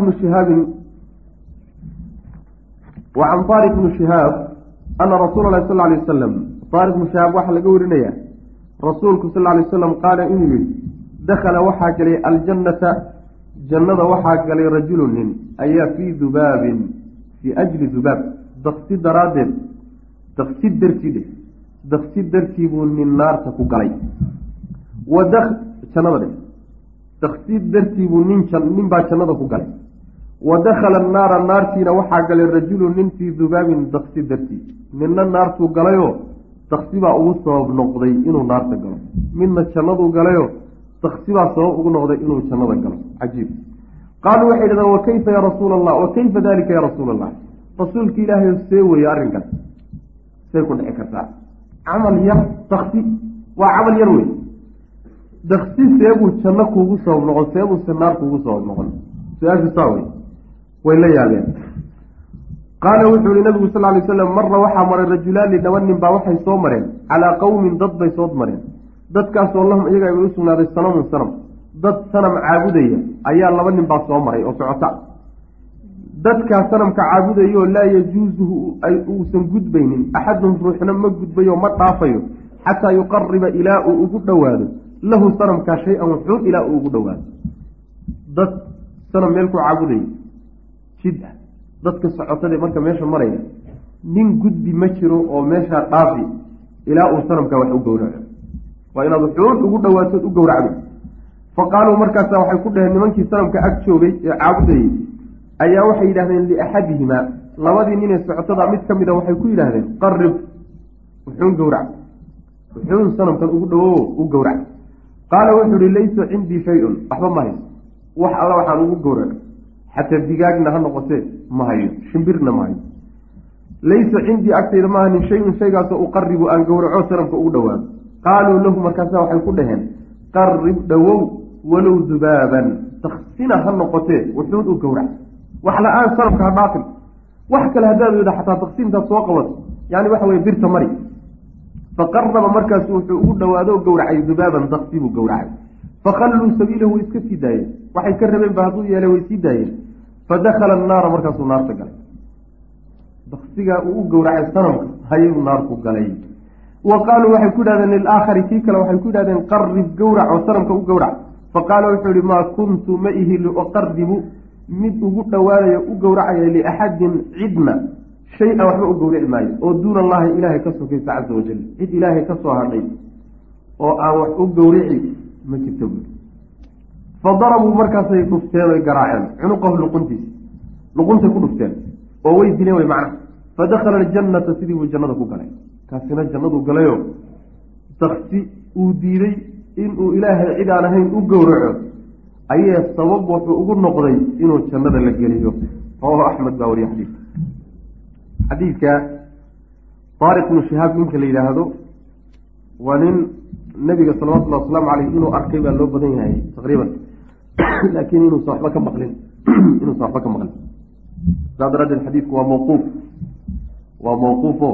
bni shihaabin wacan taariq bni shihaab ana rasuula lahi sal ly wasalam taariq bni shihaab waxaa laga warinaya rasuulku sal lay wasalam qaala inuu yihi dakhala waxaa galay aljannata jannada waxaa galay rajulu nin ayaa fii dubaabin fii ajli dubaab daqsi daraaddeed daqsi dartii dhe daqsi dartii buu nin naarta ku galay jannada dhe daqsi dartii buu nin baa jannada ku galay. Wa dakhala annaara naartiina waxaa galay rajulu nin fii dubaabin daqsi dartii ninna naartuu galayoo daksi baa ugu sabab noqday inuu naarta galo. Midna jannaduu galayoo daksi baa sabab ugu noqday inuu jannada galo. Cajiib. Qaaluu waxay dhahdeen wa kayfa ya rasuula allah wa kayfa dalika ya rasuula allah rasuulka ilaahay see weeye arrinkan say ku dhici kartaa. Camal yar daksi waa camal yar wey daksi seebuu janno kuugu sabab noqon seebuuse naar kuugu sabab noqon. Su'aashu saa wey way la yaabeen. Qaala wuxuu yihi nabigu sal lay slam marra waxaa maray rajulaani laba nin baa waxay soo mareen. Calaa qowmin dad bay soo mareen. Dadkaasoo lahum iyaga bay u sugnaaday sanamun sanam. Dad sanam caabudaya ayaa laba nin baa soo maray oo socota. Dadkaa sanamka caabudayoo laa yajuusuhu uusan gudbaynin. Axadun ruuxna ma gudbayo ma dhaafayo. Xataa yuqariba ilaa uu ugu dhowaado lahu sanamkaa shay-an wuxuun ilaa uu ugu dhowaado dad sanam meel ku caabudaya jid ah dadka socotade marka meesha maraya nin gudbi ma jiro oo meeshaa dhaafi ilaa uu sanamkaa wax u gowraco. Waa inaad wuxuun ugu dhawaatood u gowracdo. Fa qaaluu markaasa waxay ku dhaheen nimankii sanamka ag joogay ee caabudayay ayaa waxay yidhahdeen liaxadihimaa labadii ninee socotada mid ka mida waxay ku yidhaahdeen qarib wuxuun gowrac. Wuxuun sanamkan ugu dhawowo u gowrac qaala wuxuu ihi laysa cindii shay-un. Waxba ma hayso. Wax alla waxaan ugu gowraco xataa digaagna ha noqotee ma hayo. Shimbirna ma hayo. Laysa cindii agtayda ma ahanin shay-un shaygaasoo uqaribu aan gowraco sanamka ugu dhawaado qaaluu lahu markaasa waxay ku dhaheen qarib dhowow walow dubaaban. Taksina ha noqotee wuxuun u gowrac. Wax la'aan sanamka ha dhaafin wax kale haddaad yidha xataa taksiintaad soo qabato. Yani waxa weye birta mari faqaraba markaasu wuxuu ugu dhawaado gowracay dubaaban daksi buu gowracay. Fakhalluu sabiilahu way iska sii daayeen. Waxay ka rabeen ba hadduu yeelay way sii daayeen. Fadakhala annaara markaasuu naarta galay. Daksigaa uu u gowracay sanamka hayuu naarku galay. Wa qaaluu waxay ku yidhahdeen lilaakhari kii kale waxay ku yidhahdeen qarib gowrac oo sanamka u gowrac. Faqaala wuxuu yihi maa kuntu ma ihi liuqaribu mid ugu dhowaanayo u gowracaya liaxadin cidna shay-an waxba u gowrici maayo. Oo duuna allahi ilaahay ka sokaysa casa wajal cid ilaahay ka soo hadhay oo aan wax u gowrici ma jirto. Buui fa darabuu markaasay dhufteen oy garaaceen. Cunuqahu luquntiisa luquntay ku dhufteen. Oo way dileen way macna. Fa dakhala aljannata sidii buu jannada ku galay. Kaasina jannaduu galayoo daksi uu diiday inuu ilaahay cid aan ahayn u gowraco ayee sabab wuxuu ugu noqday inuu jannada la geliyo. Rawahu axmed baa wariye xadiidka xadiidka taariq bnu shihaab ninka la yidhaahdo waa nin nabiga salawatullahi wasalaamu caleyh inuu arkay baa loo badan yahay taqriiban. Laakiin inuusan waxba ka maqlin. Inuusan waxba ka maqlin. Saa daraaddeed xadiidku waa mawquuf. Waa mawquufo.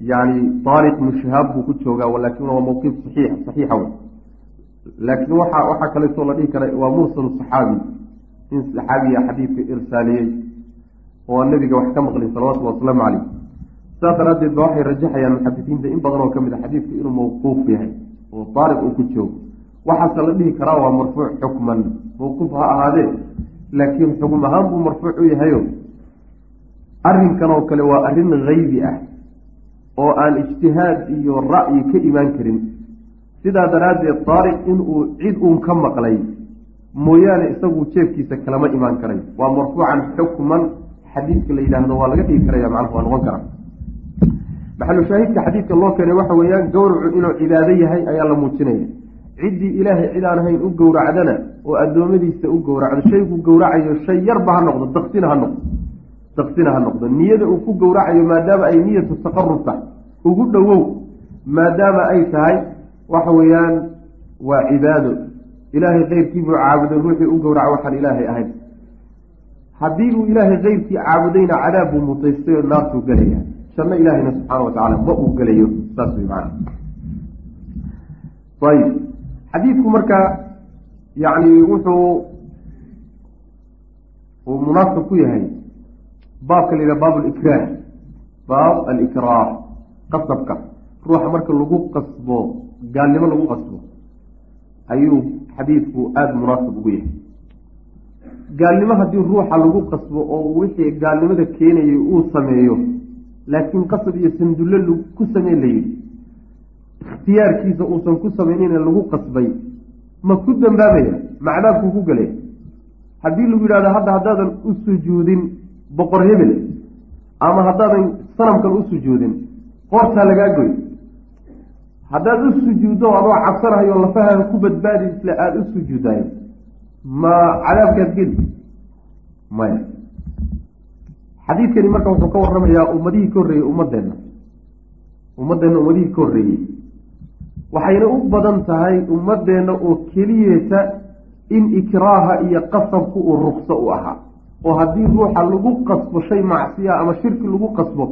Yani taariq bnu shihaab buu ku joogaa laakin waa mawqiif saxiix saxiixa wey laakiin waxa waxaa kaleetoo la dhihi kara waa mursalu saxaabi. In saxaabiya xadiidka irsaaliyey oo nabiga wax ka maqlin salawatullhi wasalaamu caleyh saas daraaddeed ba waxay rajaxayaan muxadisiinta in badan oo ka mid a xadiidku inuu mawquuf yahay oo taariq uu ku joogo. Waxaase la dhihi karaa waa marfuuc xukman. Mawquuf ha ahaadee laakiin xukm ahaan buu marfuuc u yahayo arrinkan oo kale waa arrin haybi ah oo aan ijtihaad iyo ra'yi ka imaan karin. Sidaa daraaddeed taariq inuu cid uun ka maqlay mooyaane isagu jeefkiisa kalama imaan karay waa marfuucan xukman xadiidka la yidhaahdo waa laga dhigi karaya macnaha waa noqon kara maxalu shaahidka xadiidka loo keenay waxa weeyaan gowracu inuu cibaado yahay ayaa la muujinaya. Ciddii ilaahay cid aan ahayn u gowracdana oo addoommadiisa u gowracdo shaygu gowracayo shay yarba ha noqdo daksina ha noqdo daksina ha noqdo. Niyada uu ku gowracayo maadaama ay niyatu taqarub tahay ugu dhowow maadaama ay tahay waxa weeyaan waa cibaado. Ilaahay keyrkiibuu caabuday ruuxii u gowraca waxaan ilaahay ahayn haddii uu ilaahay keyrkii caabudayna cadaab buu mutaystay oo naartuu gelaya janno ilaahayna subxaana wa tacala ma uu gelayo saas wey macana ayib. Xadiidku marka yacni wuxuu uu munaasib ku yahay baabka la yidhaha baab alikraah baab alikraah qasabka. Ruuxa marka lagu qasbo gaalnimo lagu qasbo ayuu xadiidku aada munaasib ugu yahay gaalnimo haddii ruuxa lagu qasbo oo wixii gaalnimada keenayay uu sameeyo laakiin qasab iyo sandulle ku sameyn la yidhi. Ikhtiyaarkiisa uusan ku sameynayna lagu qasbay ma ku dambaabaya macdaabkuu ku galay haddii lagu yidhahdo hadda haddaadan u sujuudin boqor hebel ama haddaadan sanamkan u sujuudin qoortaa lagaa goy. Haddaad u sujuuddo adoo cabsanahayo lafahaada ku badbaadi isle aada u sujuudayo ma cadaabkaad geli? Maya xadiidkani marka wuxuu ka warramayaa ummadihii ka horreeyey ummadeenna ummadeenna ummadihii ka horreeyey waxayna u badan tahay ummadeenna oo keliyeeta in ikraaha iyo qasabku uu rukso u ahaa. Oo haddii ruuxa lagu qasbo shay macsiya ama shirki lagu qasbo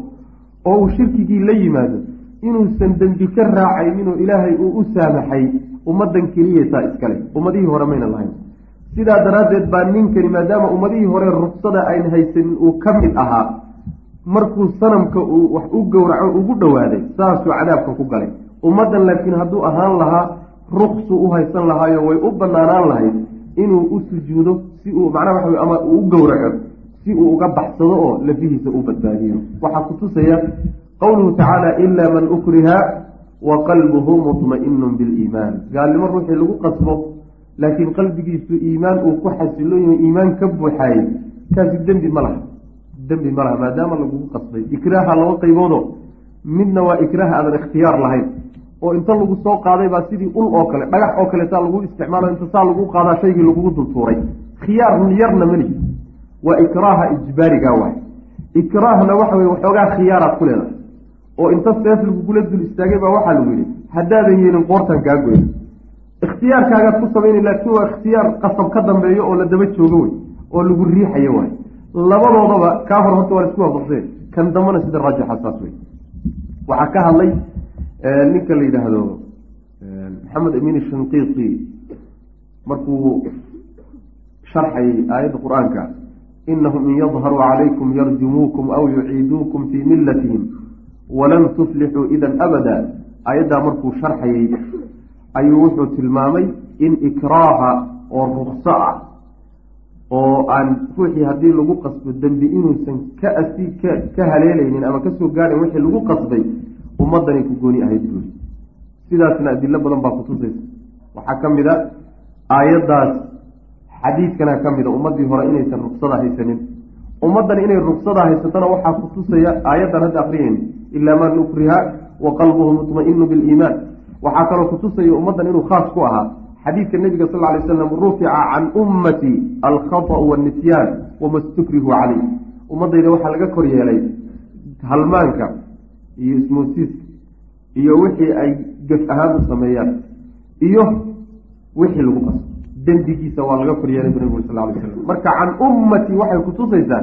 oo uu shirkigii la yimaado inuusan dembi ka raacayninoo ilaahay uu u saamaxay ummaddan keliyeetaa iskale ummadihii hore mayna lahayn sidaa daraaddeed baa ninkani maadaama ummadihii hore ruksada ayn haysanin uu ka mid ahaa markuu sanamka uu wax u gowraco ugu dhowaaday saasuu cadaabka ku galay. Ummaddan laakiin hadduu ahaan lahaa ruksuu u haysan lahaayo way u banaanaan lahayd inuu u sujuudo si uu macnaha waxa ama uu u gowraco si uu uga baxsado oo lafihiisa u badbaadiyo. Waxaa kutusaya qowluhu tacaala ilaa man ukriha wa qalbuhu mutma-inun biliimaan gaalnimo ruuxii lagu qasbo laakiin qalbigiisu iimaan uu ku xasilo yahay iimaan ka buuxaayey kaasi dembi ma laha. Dembi ma laha maadaama lagugu qasbay. Ikraaha laba qayboodo midna waa ikraah aadan ikhtiyaar lahayn. Oo inta lagu soo qaaday baa sidii ul oo kale dhagax oo kale saa lagu isticmaalo inta saa lagu qaadaa shaygii lagugu dultuuray khiyaar yarna mali waa ikraaha ijbaariga waay. Ikraahna waxa weye waxoogaa khiyaaraad ku leedahay. Oo inta seef lagugula dul istaagay baa waxaa lagu yidhi haddaadan yeelin qoortan kaa goyn ikhtiyaarkaagaad ku samayna laakiin waa ikhtiyaar qasab ka dambeeyo oo la daba joogo wey oo lagu riixayo waay labadoodaba kaa hor horta waa la isku waafaqseen kan dambana sida raajixa saas wey waxaa ka hadlay ninka la yidhaahdo maxamed amin shanqiiti markuu sharxayay aayadda qur'aanka inahum in yadharuu calaykum yarjumuukum aw yuciiduukum fii millatihim walan tuflixuu idan abada. Aayaddaa markuu sharxayay ayuu wuxuu tilmaamay in ikraaha oo rukso ah oo aan ruuxii haddii lagu qasbo dembi inuusan ka asi ka ka haleelaynin ama ka soo gaadhayn wixii lagu qasbay ummaddanay ku gooni ahayd buuri sidaasna adilo badan baa kutusaysa waxaa ka mid a aayaddaas xadiidkana ka mid a ummaddii hore inaysan ruksada haysanin. Ummaddan inay ruksada haysatona waxaa kutusaya aayaddan hadda akriyeyn ilaa man ukriha wa qalbuhu mutma-inu biliimaan waxaa kaloo kutusaya ummaddan inuu khaas ku ahaa. Xadiidka nebiga sal lay slam rufica can ummati alkhata'u waannisyaan wama stukrihu caleyh ummaddayda waxaa laga kor yeelay halmaanka iyo ismoosiiska iyo wixii ay gaf ahaan u sameeyaan iyo wixii lagu qaso. Dembigiisa waa laga kor yeelay bu nabig sal lay slam marka can ummati waxay kutusaysaa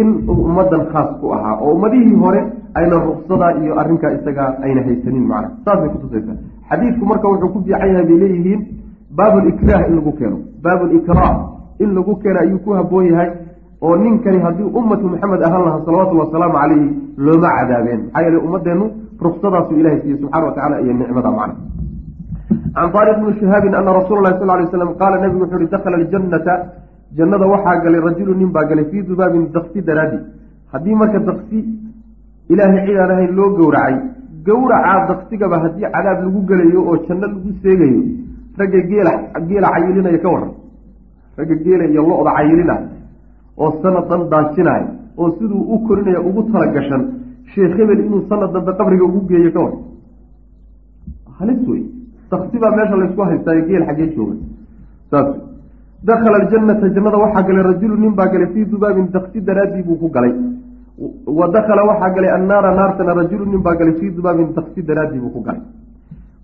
in ummaddan khaas ku ahaa oo ummadihii hore ayna ruksadaa iyo arrinkaa isagaa ayna haysanin macna. Saasay kutusaysaa xadiidku marka wuxuu ku fiican yahay bay leeyihiin baabulikraah in lagu keeno. Baabulikraah in lagu keeno ayuu ku haboon yahay oo ninkani haddii ummatu maxamed ahaan lahaa salawatullhi wasalaamu calayhi looma cadaabeen. Maxaa yeele ummadeennu ruksadaasuu ilahay siiye subxana wa tacala iyo nicmada macna. Can taariq bni shihaabin ana rasuula lahi sal lay slam qaala nabigu wuxu uhi dakhala aljannata. Jannada waxaa galay rajulu nin baa galay fii dubaabin daksi daraadi haddii marka daksi ilaahay cid aan ahayn loo gowracay. Gowracaa daksigaba haddii cadaab lagu gelayo oo janno lagu seegayo ragga geela geela cayilinaya ka waran ragga geela iyo lo-da cayilina oo sanad dhan daajinaya oo siduu u korinaya ugu talagashan sheekh hebel inuu sanad dambe qabriga ugu geeyo ka waran halis wey daksi baa meesha laysku haystaayo geel xaggee jooga. Saas. Dakhala aljannata jannada waxaa galay rajulu nin baa galay fii dubaabin daksi daraaddii buu ku galay wa dakhala waxaa galay annaara naartana rajulu nin baa galay fii dubaabin daksi daraaddii buu ku galay.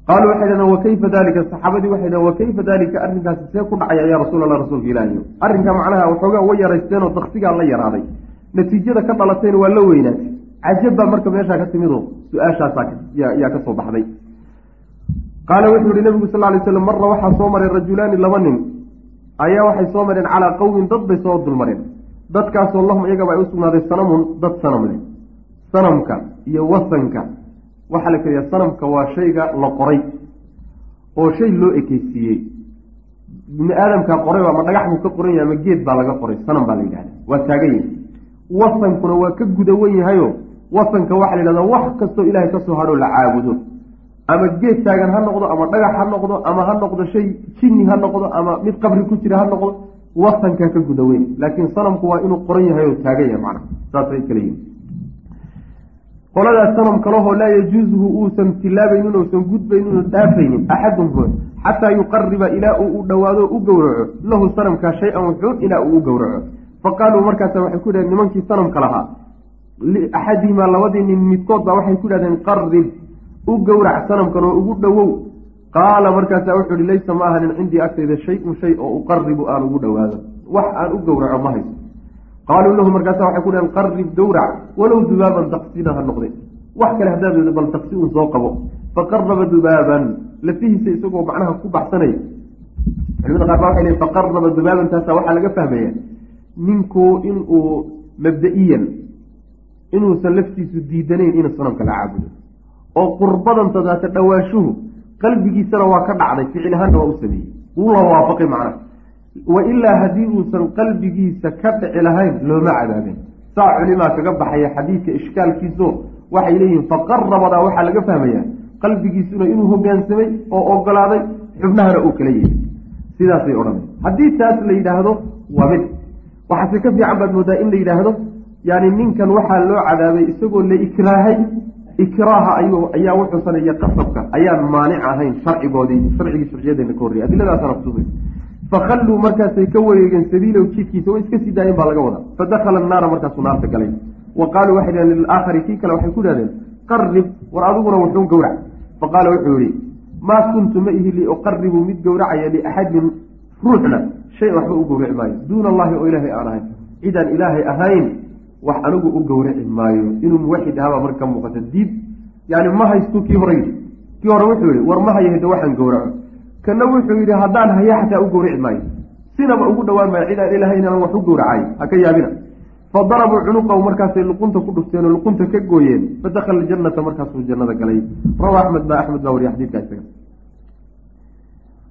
Qaaluu waxay dhahdeen wakayfa dalika saxaabadii waxay dhahen wakayfa dalika arrinkaasi see ku dhacaya yaa rasuul allah rasuulka ilaahiyo arrinka macnaha waxoogaa way yaraysteenoo daksigaa la yaraaday. Natiijada ka dhalatayna waa la weynaatay. Cajab baa marka meeshaa ka timidoo su'aashaasaa yaa baxday. Qaala wuxuu yihi nabigu sal lay slam marra waxaa soo maray rajulaani laba nin. Ayaa waxay soo mareen calaa qowmin dad bay soo dulmareen dadkaasoo lahum iyagaba ay u sugnaaday sanamun dad sanam leh. Sanamka iyo wasanka. Waxaa la keliya sanamka waa shayga la qoray oo shay loo ekeysiiyey. Bini aadamkaa qoray ama dhagax buu ka qoran yahay ama geed baa laga qoray sanam baa la yidhahda waa taagan yahay. Wasankuna waa ka gudawan yahayo wasanka waxaa la yidhahdaa wax kastoo ilaahay ka soo hadhoo la caabudo. Ama geed taagan ha noqdo ama dhagax ha noqdo ama ha noqdo shay jinni ha noqdo ama mid qabri ku jira ha noqdo wasankaa ka gudaweyn laakiin sanamku waa inuu qoran yahay oo taagan yahay macna saasay kala yihiin qoladaas sanam kalehoo laa yajuusuhu uusan tilaabaynin uusan gudbaynin oo dhaafaynin axadun hood xataa yuqariba ilaa uu u dhowaado u gowraco. Lahu sanamkaa shay-an wuxuun ilaa uu u gowraco. Fa qaaluu markaasa waxay ku yidhahdeen nimankii sanamka lahaa liaxadihimaa labadii nin midkood baa waxay ku yidhahdeen qarib u gowrac sanamkan oo ugu dhowow qaala markaasa wuxuu ihi laysa ma ahanin cindii agtayda shay-un shay oo uqaribu aan ugu dhowaado wax aan u gowraco ma hayso. Qaaluu lahu markaasa waxay ku dhaheen qarib gowrac walow dubaaban daqsina ha noqde. Wax kale haddaad bal daqsi un soo qabo. Faqaraba dubaaban. Lafihiisa isagoo macnaha ku baxsanaya culimada qaar baa waxay lehin faqaraba dubaaban taasa waxaa laga fahmaya ninku inuu mabda-iyan inuusan laftiisu diidanayn inuu sanamka la caabudo. Oo qurbadan tadaata dhawaashuhu qalbigiisana waa ka dhacday ficil ahaanna waa u sameeyey. Wuu la waafaqay macnaha wa ilaa haddii uusan qalbigiisa ka dhici lahayn looma cadaabeen saa culimaa kaga baxaya xadiidka ishkaalkiiso waxay leeyihiin faqarabadaa waxaa laga fahmayaa qalbigiisuna inuu hogaansamay oo ogolaaday xubnahana uu kala yeeyay sidaasay odhanay haddii taas la yidhaahdo waa mid. Waxaase ka fiican baad moodaa in la yidhaahdo yani ninkan waxaa loo cadaabay isagoo la ikraahay ikraaha ayaa wuxuusan iyo qasabka. Ayaan maanic ahayn sharcigoodii sharcigii sharciyadeena ka horreyay adiladaasana kutusay fakhalluu markaasay ka wareegeen sabiilow jidkiisa way iska sii daayeen baa laga wadaa. Fadakhala annaara markaasuu naarta galay. Wa qaaluu waxay dhaheen lilaakhari kii kale waxay ku dhahdeen qarib war adiguna wuxuun gowrac. Faqaala wuxuu yihi maa kuntu ma ihi liuqaribu mid gowracaya liaxadin ruuxna shay waxba u gowraci maayo. Duuna allahi oo ilaahay aan ahayn cidaan ilaahay ahayn wax anigu u gowraci maayo. Inuu muwaxid ahaabaa marka ka muuqata. Diib yani ma haystu kii hore yidhi. Kii hore wuxuu yihi war ma hayahda waxaan gowraco kana wuxuu yidhi haddaan haya xataa u gowrici maayo. Sinaba ugu dhowaan maayo cidaan ilahay inaan wax u gowracay ha ka yaabina. Fa darabuu cunuqahu markaasay luqunta ku dhufteen oo luqunta ka gooyeen. Fadakhala aljannata markaasuu jannada galay. Rawa axmed baa axmed baa wariya xadiidka isaga.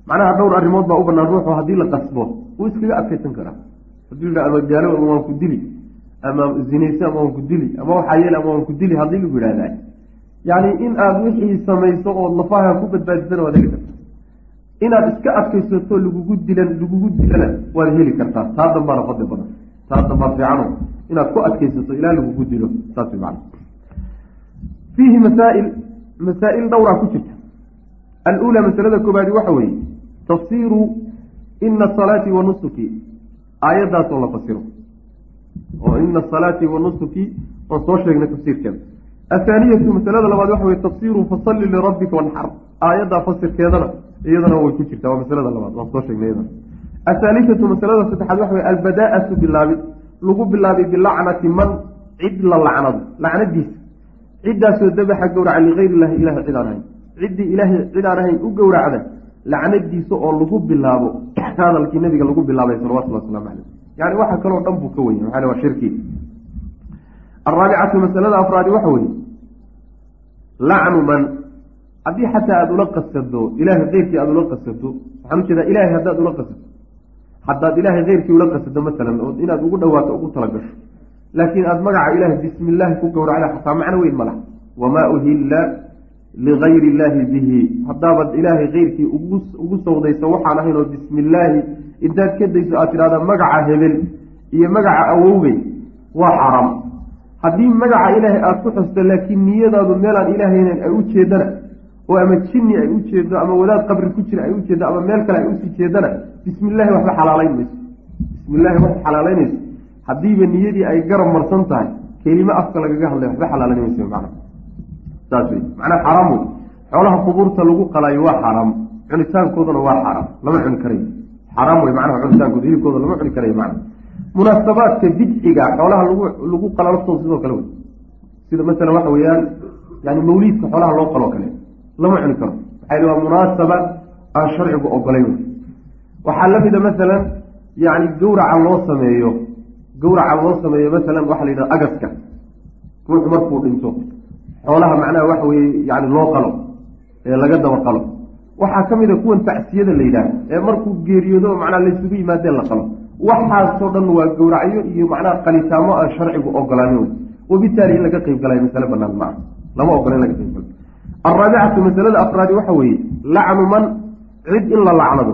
Macnaha dhowr arrimood baa u banaan ruuxu haddii la qasbo. Wuu iskaga adkaysan karaa. Hadduu yidha ama waan ku dili ama zinayso ama waan ku dili ama waxaa yeele ama waan ku dili haddii lagu yidhahdaa yani in aada wixii samayso ood lafaha ku badbaadisana waad heli karta inaad iska adkaysato lagugu dilan lagugu dilana waad heli kartaa. Taa dambaana fadli badan. Taa dambaa fiicano inaad ku adkaysato ilaa lagugu dilo. Saas man fiihi masaail masaa-il dhowraa ku jirta. Alula masalada koobaadi waxa weeye tafsiru ina asalaati wa nusuki. Aayaddaasoo la fasiro oo ina asalaati wa nusuki oon soo sheegnay tafsiirkeeda. Athaaniyatu masalada labaad waxa weye tafsiru fasalli lirabbika wanxar aayaddaa fasirkeedana iyadana way ku jirtaa waa masalada labaad waan soo sheegnay iyadana. Athaalithatu masalada saddexaad waxa weye albadaa'atu bilaabi. Lagu bilaabay bilacnati man cid la lacnado lacnadiisa. Ciddaasoo dabaxa gowraca ligayr illahi ilahi cid aan ahayn. Ciddii ilaahay cid aan ahayn u gowracda lacnadiisa oo lagu bilaabo. Hadalkii nabiga lagu bilaabay salawatullah waslamu caleyh yani waxa kaloo dhan buu ka wenya maxaa waa shirki. Araabicatu masalada afraadi waxa weeye lacnu man haddii xataa aada ula qasado ilaahay keyrkii aada ula qasado waxaan u jeedaa ilahay haddaad ula qasato haddaad ilaahay keyrkii ula qasado masalan oo inaad ugu dhawaato ugu talagasho laakiin aada magaca ilaahay bismi ku gowracda xataa macno weyn ma laha. Wamaa uhilla ligayri illaahi bihi haddaabaad ilaahay keyrkii ugu sawdayso waxaan ahayn oo bismi illaahi intaad ka dayso aad tidhahda magaca hebel iyo magaca awowgay waa xaaraam haddii magaca ilaahay aada ku xusto laakiin niyadaadu meelaan ilaahaynan ay u jeedana oo ama jinni ay u jeedo ama wadaad qabri ku jira ay u jeedo ama meel kale ay u sii jeedana bismi illaahi waxba xalaalayn mayso bismi waxba xalaalaynayso haddiiba niyadii ay garab marsan tahay kelimo afka lagaga hadlay waxba xalaalayn mayso saas wey macnaha xaaraam wey xoolaha qubuurta lagu qalaayo waa xaaraam cunitaankoodana waa xaaraam lama cuni karayo xaaraam wey macnaha cunitaankooda hilibkooda lama cuni karayo macna munaasabaadka bidciga xoolaha lagu lagu laftooda sidoo kale wey sida masalan waxa weeyaan yani mawliidka xoolaha loo qaloo kale. Lama cuni karo. Maxaa waa munaasaba aan sharcigu ogolayn waxaa la mida masalan yani gawraca loo sameeyo. Gawraca loo sameeyo masalan waxaa la yidhaha agaska. Ruuxu markuu dhinto xoolaha macnaha waxa weye yani loo qalo ee laga daba qalo. Waxaa ka mid a kuwan tacsiyada la yidhaah ee markuu geeriyoodo macnaha laysugu yimaadeen la qalo. Waxaasoo dhan waa gowracyo iyo macnaha qalitaamo aan sharcigu ogolaanin wey wabitaali in laga qeyb galayo masale banaan maa lama ogola in laga qeyb galo. Alraabicatu masalada afraadi waxa weeye lacnu man cid in la lacnado.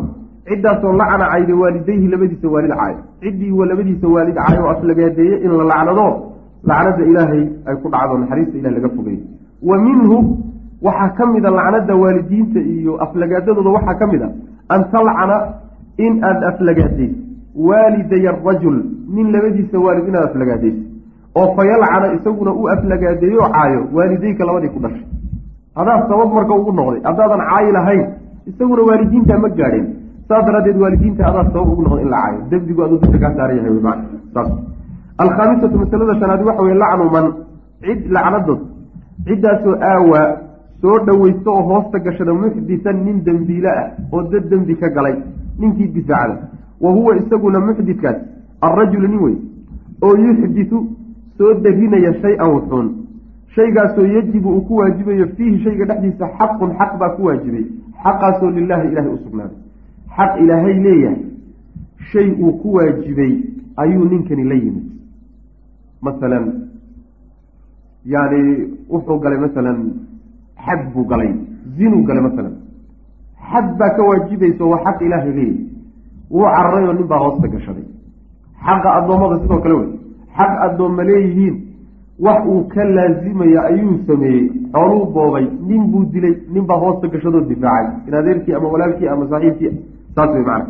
Ciddaasoo lacana cayda waalidayhi labadiisa waalid caayo. Ciddii labadiisa waalid caayo oo aflagaadeeye in la lacnado lacnada ilaahay ay ku dhacdo naxariista ilahay laga fogay. Wa minhu waxaa ka mid a lacnada waalidiinta iyo aflagaadadooda waxaa ka mid a an talcana in aada aflagaadayso waaliday arajul nin labadiisa waalid inaad aflagaadayso oo fayalcana isaguna u aflagaadeeyo caayo waalideyka labadii ku dhashay. Hadaa sabab marka ugu noqday haddaadan caayi lahayn isaguna waalidiinta ma gaadheen saas daraaddeed waalidiinta adaa sabab ugu noqday in la caayo. Dembigu aduu dusha kaa saaran yahay saas alkhaamisatu masalada shanaad waxa weye lacnu man cid lacnadood ciddaasoo aawaa soo dhoweysto oo hoosta gashada muxdisan nin dembiile ah oo dad dembi ka galay ninkii difaacda wa huwa isaguna muxdidkaas alrajulu nin wey oo yuxditu soo darinaya shay-an wuxuun. Shaygaasoo yajibu uu ku waajibayo fiihi shayga dhexdiisa xaqun xaq baa ku waajibay. Xaqaasoo lilaahi ilaahay u sugnaaday. Xaq ilaahay leeyahay shay uu ku waajibay ayuu ninkani la yimid masalan yani wuxuu galay masalan xad buu galay zinuu galay masalan. Xad baa ka waajibayso waa xaq ilaahay leeyahay wuu cararay oo nin baa hoosta gashaday. Xaqa addoommada sidoo kale wey. Xaq addoomma leeyihiin wax uu ka laazimaya ayuu sameeyey xooluu boobay nin buu dilay nin baa hoosta gashadoo difaacay. In adeerkii ama walaalkii ama saaxiibkii saas wey macana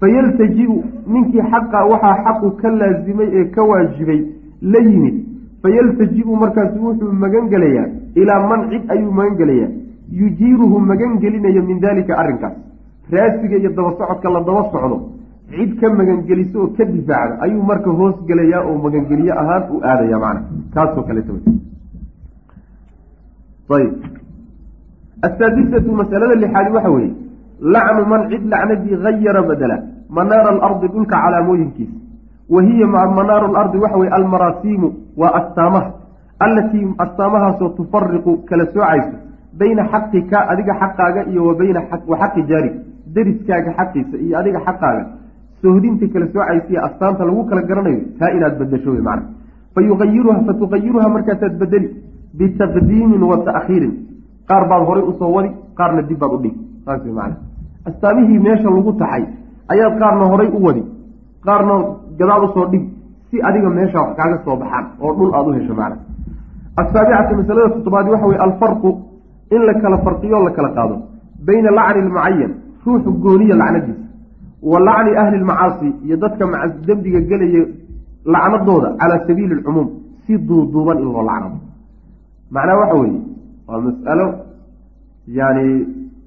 fayaltaji-u ninkii xaqa waxaa xaqu ka laazimay ee ka waajibay la yimid fayaltaji-u markaasu wuxuu magan gelayaa ilaa man cid ayuu magan gelayaa yujiiruhu magan gelinayo min daalika arrinkaas. Raasiga iyo daba socodka la daba socdo cid ka magangeliso oo ka difaacda ayuu marka hoos gelayaa oo magangeliye ahaan u aadaya macna. Kaasoo kaleeta asaadisatu masalada lixaadi waxa weeye lacnu man cid lacnadii hayara badela manaara alardi dhulka calaamooyinkiisa wa hiya manaaru alardi waxa weye almaraasiimu waa astaamaha allatii astaamahaasoo tufariqu kala soocayso bayna xaqika adiga xaqaaga iyo wa wa xaqi jaarig deriskaaga xaqiisa iyo adiga xaqaaga sohdinta kala soocaysiiyo astaanta lagu kala garanayo taa inaad badasho wey macna fayuayiruha fatuqayiruha markaasaad bedeli bitaqdiimin wa ta'khiirin qaar baad horay u soo wadi qaarna dib baad udhigi saas wey macna astaamihii meesha lagu taxay ayaad qaarna horay u wadi qaarna gadaal u soo dhig si adiga meesha wax kaaga soo baxaan oo dhul aada u hesho macna asaabicatu masalada toddobaadi waxa weye alfarqu in la kala farqiyo la kala qaado. Bayna lacni lmucayan ruuxu gooniya lacnadiisa. Wa lacni ahli lmacaasi iyo dadka dembiga gelaya lacnadooda calaa sabiili lcumuum si duuduuban in loo lacnado. Macnaha waxa weeye waa mas'alo yani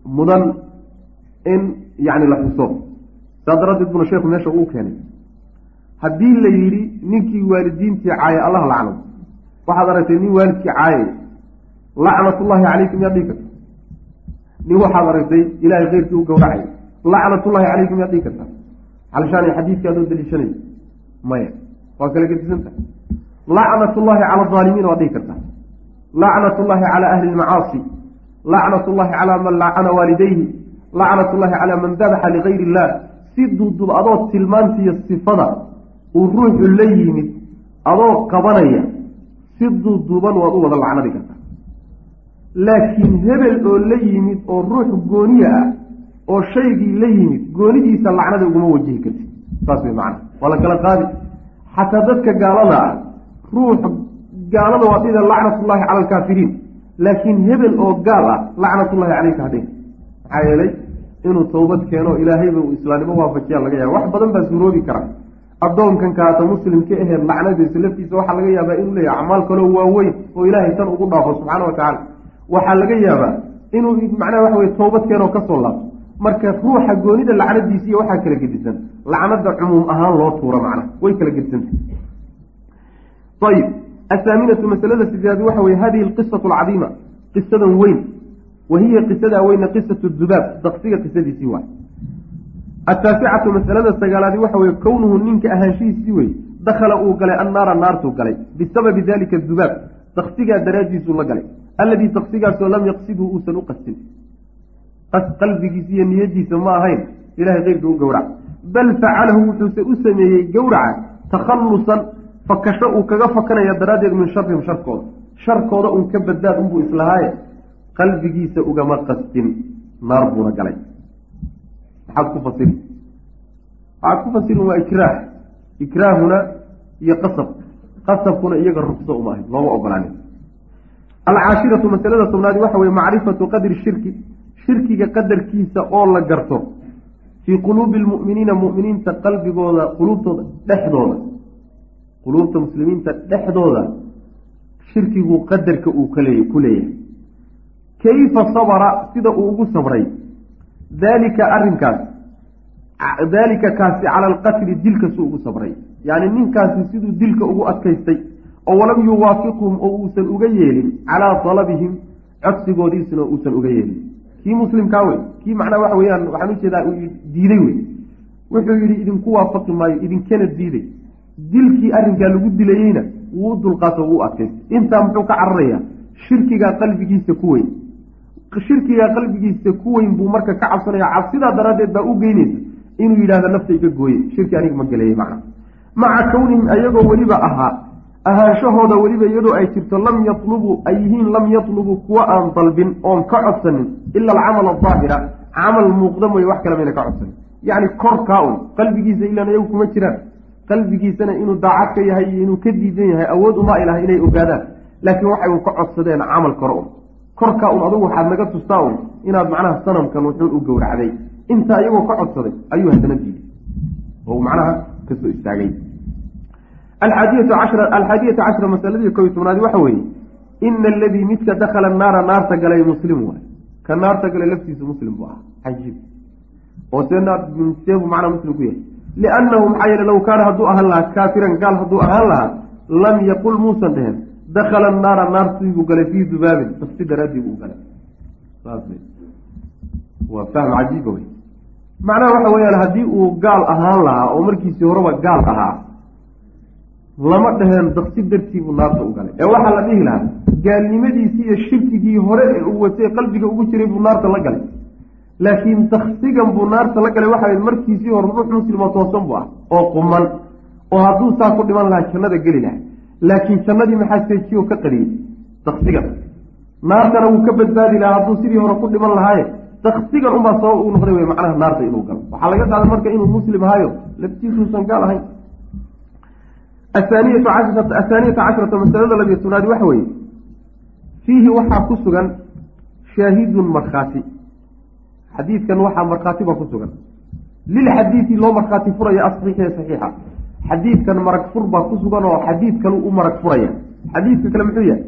mudan in yani la xuso. Saas daraaddeed buna sheekhu meesha uu keenay haddii la yidhi ninkii waalidiintii caaya allah lacnado waxaad aragtay nin waalidkii caayay lacnatullaahi calaykum yaa dhigi karta. Nin waxaad aragtay ilahay keyrkii u gowracay lacnatullahi calaykum yaa dhigi karta. Alshaan xadiidka adoo daliishanay? Maya. Waa kala gedisanta lacnatullaahi cala aalimiin waa dhigi karta. Lacnatullaahi cala ahli lmacaasi. Lacnatullaahi calaa man lacana waalidayhi. Lacnatullaahi calaa man dabaxa ligayr illah si duudub adoo tilmaantiiyo sifada uu ruuxu la yimid adoo qabanaya si duuduuban waad u wada lacnadi kartaa. Laakiin hebel oo la yimid oo ruux gooniya ah oo shaygii la yimid goonidiisa lacnada uguma wajihi kartid. Saas way macana waa la kala qaadi. Xataa dadka gaalada ah ruux gaalada waa dhida lacnatullaahi cala alkaafiriin. Laakiin hebel oo gaal ah lacnatullahi caleyka hadhin maxaa yeelay inuu tawbad keeno ilaahayba uu islaamnimo waafajiyaa laga yaaba wax badan baa suuroobi kara addoonkan kaata muslimka aheed lacnadiisa laftiisa waxaa laga yaabaa inuu leeyahy acmaal kaloo waaweyn oo ilaahay tan ugu dhaafo subxaana wa tacaala. Waxaa laga yaabaa inuu macnaha waxa weye tawbad keenoo ka soo laabto. Marka ruuxa goonida lacnadiisa iyo waxaa kala gedisan. Lacnada cumuum ahaan loo tuuro macnaha way kala gedisanta ayib asaaminatu masalada sideedaad waxa weye hadihi alqisatu alcadiima qisadan weyn. Wa hiya qisadaa weyne qisatu dubaab daqsiga qisadiisii waay ataasicatu masalada sagaalaadi waxa weye kownuhu ninka ahaanshihiisii wey dakhala uu galay annaara naartuu galay. Bisababi dalika dubaab daqsigaa daraaddiisuu la galay. Alladii daqsigaasoo lam yaqsidhu uusan u qastin. Qalbigiisa iyo niyadiisa ma ahayn. Ilahay keyrka u gowrac. Bal facalahu wuxuuse u sameeyey gowraca takhallusan fakasho uu kaga fakanaya daraaddeed min sharihim sharkooda. Sharkooda un ka badbaad unbuu islahaaye qalbigiisa ugama qastin. Naar buuna galay maxaad ku fasiri waxaad ku fasirin waa ikraah ikraahuna iyo qasab qasabkuna iyaga rugso uma ahayn looma ogolaanin alcaashiratu masalada tobnaadi waxa weye macrifatu qadri shirki shirkiga qadarkiisa oo la garto fii quluubi lmu'miniina mu'miniinta qalbigooda quluubtooda dhexdooda quluubta muslimiinta dhexdooda shirkigu qadarka uu kale ku leeyahay kayfa sabara sida uu ugu sabray daalika arrinkaas daalika kaasi cala alqatli dilka suu ugu sabray. Yacni ninkaasi siduu dilka ugu adkaystay oo walam yuwaafiqhum oo uusan uga yeelin calaa talabihim codsigoodiisna uusan uga yeelin. Kii muslimkaa wey? Kii macnaa waxa weyaan waxaan u jeedaa diiday wey. Wuxuu yidhi idinku waafaqi maayo idinkana diiday. Dilkii arrinkaa lagu dilayeyna wuu dulqaato wuu adkaystay. Intaa muxuu ka cararayaa? Shirkigaa qalbigiisa ku weyn shirkigaa qalbigiisa ku weyn buu marka ka cabsanaya cabsidaa daraaddeed baa u geynaysa inuu yidhahdo nafta iga gooye shirki aniga ma geleeye macna. Maca kownihim ayagoo weliba ahaa ahaanshahooda weliba iyadoo ay jirto lam yatlubuu ay yihiin lam yatlubuu kuwa aan dalbin oon ka codsanin ila alcamal adaahira camal muuqda mooye wax kale mayna ka codsanin. Yacni korkaa un qalbigiisa ilaan ayagu kuma jiraan. Qalbigiisana inuu daacad ka yahay iyo inuu ka diidan yahay awood uma ilaha inay ogaadaan. Laakiin waxay un ka codsadeen camal kore un korkaa un adugu waxaad naga tustaa un inaad macnaha sanamkan wuxuun u gowracday. Intaa iyagoo ka codsaday ayuu haddana diiday. Oo macnaha ka soo istaagay. Alxaadiyatu cashra masaladii koy tobnaadi waxa weeye ina aladii midka dakhala naara naarta galay muslim waay. Ka naarta galay laftiisu muslim buu ahaa. Cajiib. Oo seeseebuu macnaa muslim ku yahay. Liannahu maxaa yeele low kaana hadduu ahaan lahaa kaafiran gaal hadduu ahaan lahaa lam yaqul muusan dheheen dakhala naara naartiibuu galay fii dubaabin dafsi daraaddii buu galay waa fahm cajiiba wey macnaha waxa weyaan haddii uu gaal ahaan lahaa oo markiisii horeba gaal ahaa lama dhaheen daqsi dartii buu naarta u galay ee waxaa la dhihi lahaa gaalnimadiisii iyo shirkigii hore ee uu watay qalbiga ugu jiray buu naarta la galay laakiin daksigan buu naarta la galay waxa markiisii hore ruux muslimo toosan buu ah oo quman oo hadduu saa ku dhiman lahaa jannada geli lahaa laakiin jannadii maxaa seejiyo ka qariyey? Daksigan naartana wuu ka badbaadi lahaa hadduu sidii hore ku dhiman lahaaye daksigan unbaa sabab uu noqday wey macnaha naarta inuu galo. Waxaa laga qaaday marka inuu muslim ahaayo laftiisuusan gaal ahayn. Ahaaniyata cashrata masalada labiyo tobnaadi waxa weeye fiihi waxaa ku sugan shaahidun markhaati. Xadiidkan waxaa markhaati baa ku sugan. Lilxadiidi loo markhaati furaya asaxiixi ee saxiixa xadiidkan marag fur baa ku sugan oo xadiid kalu u marag furaya xadiidka kale muxuu yahay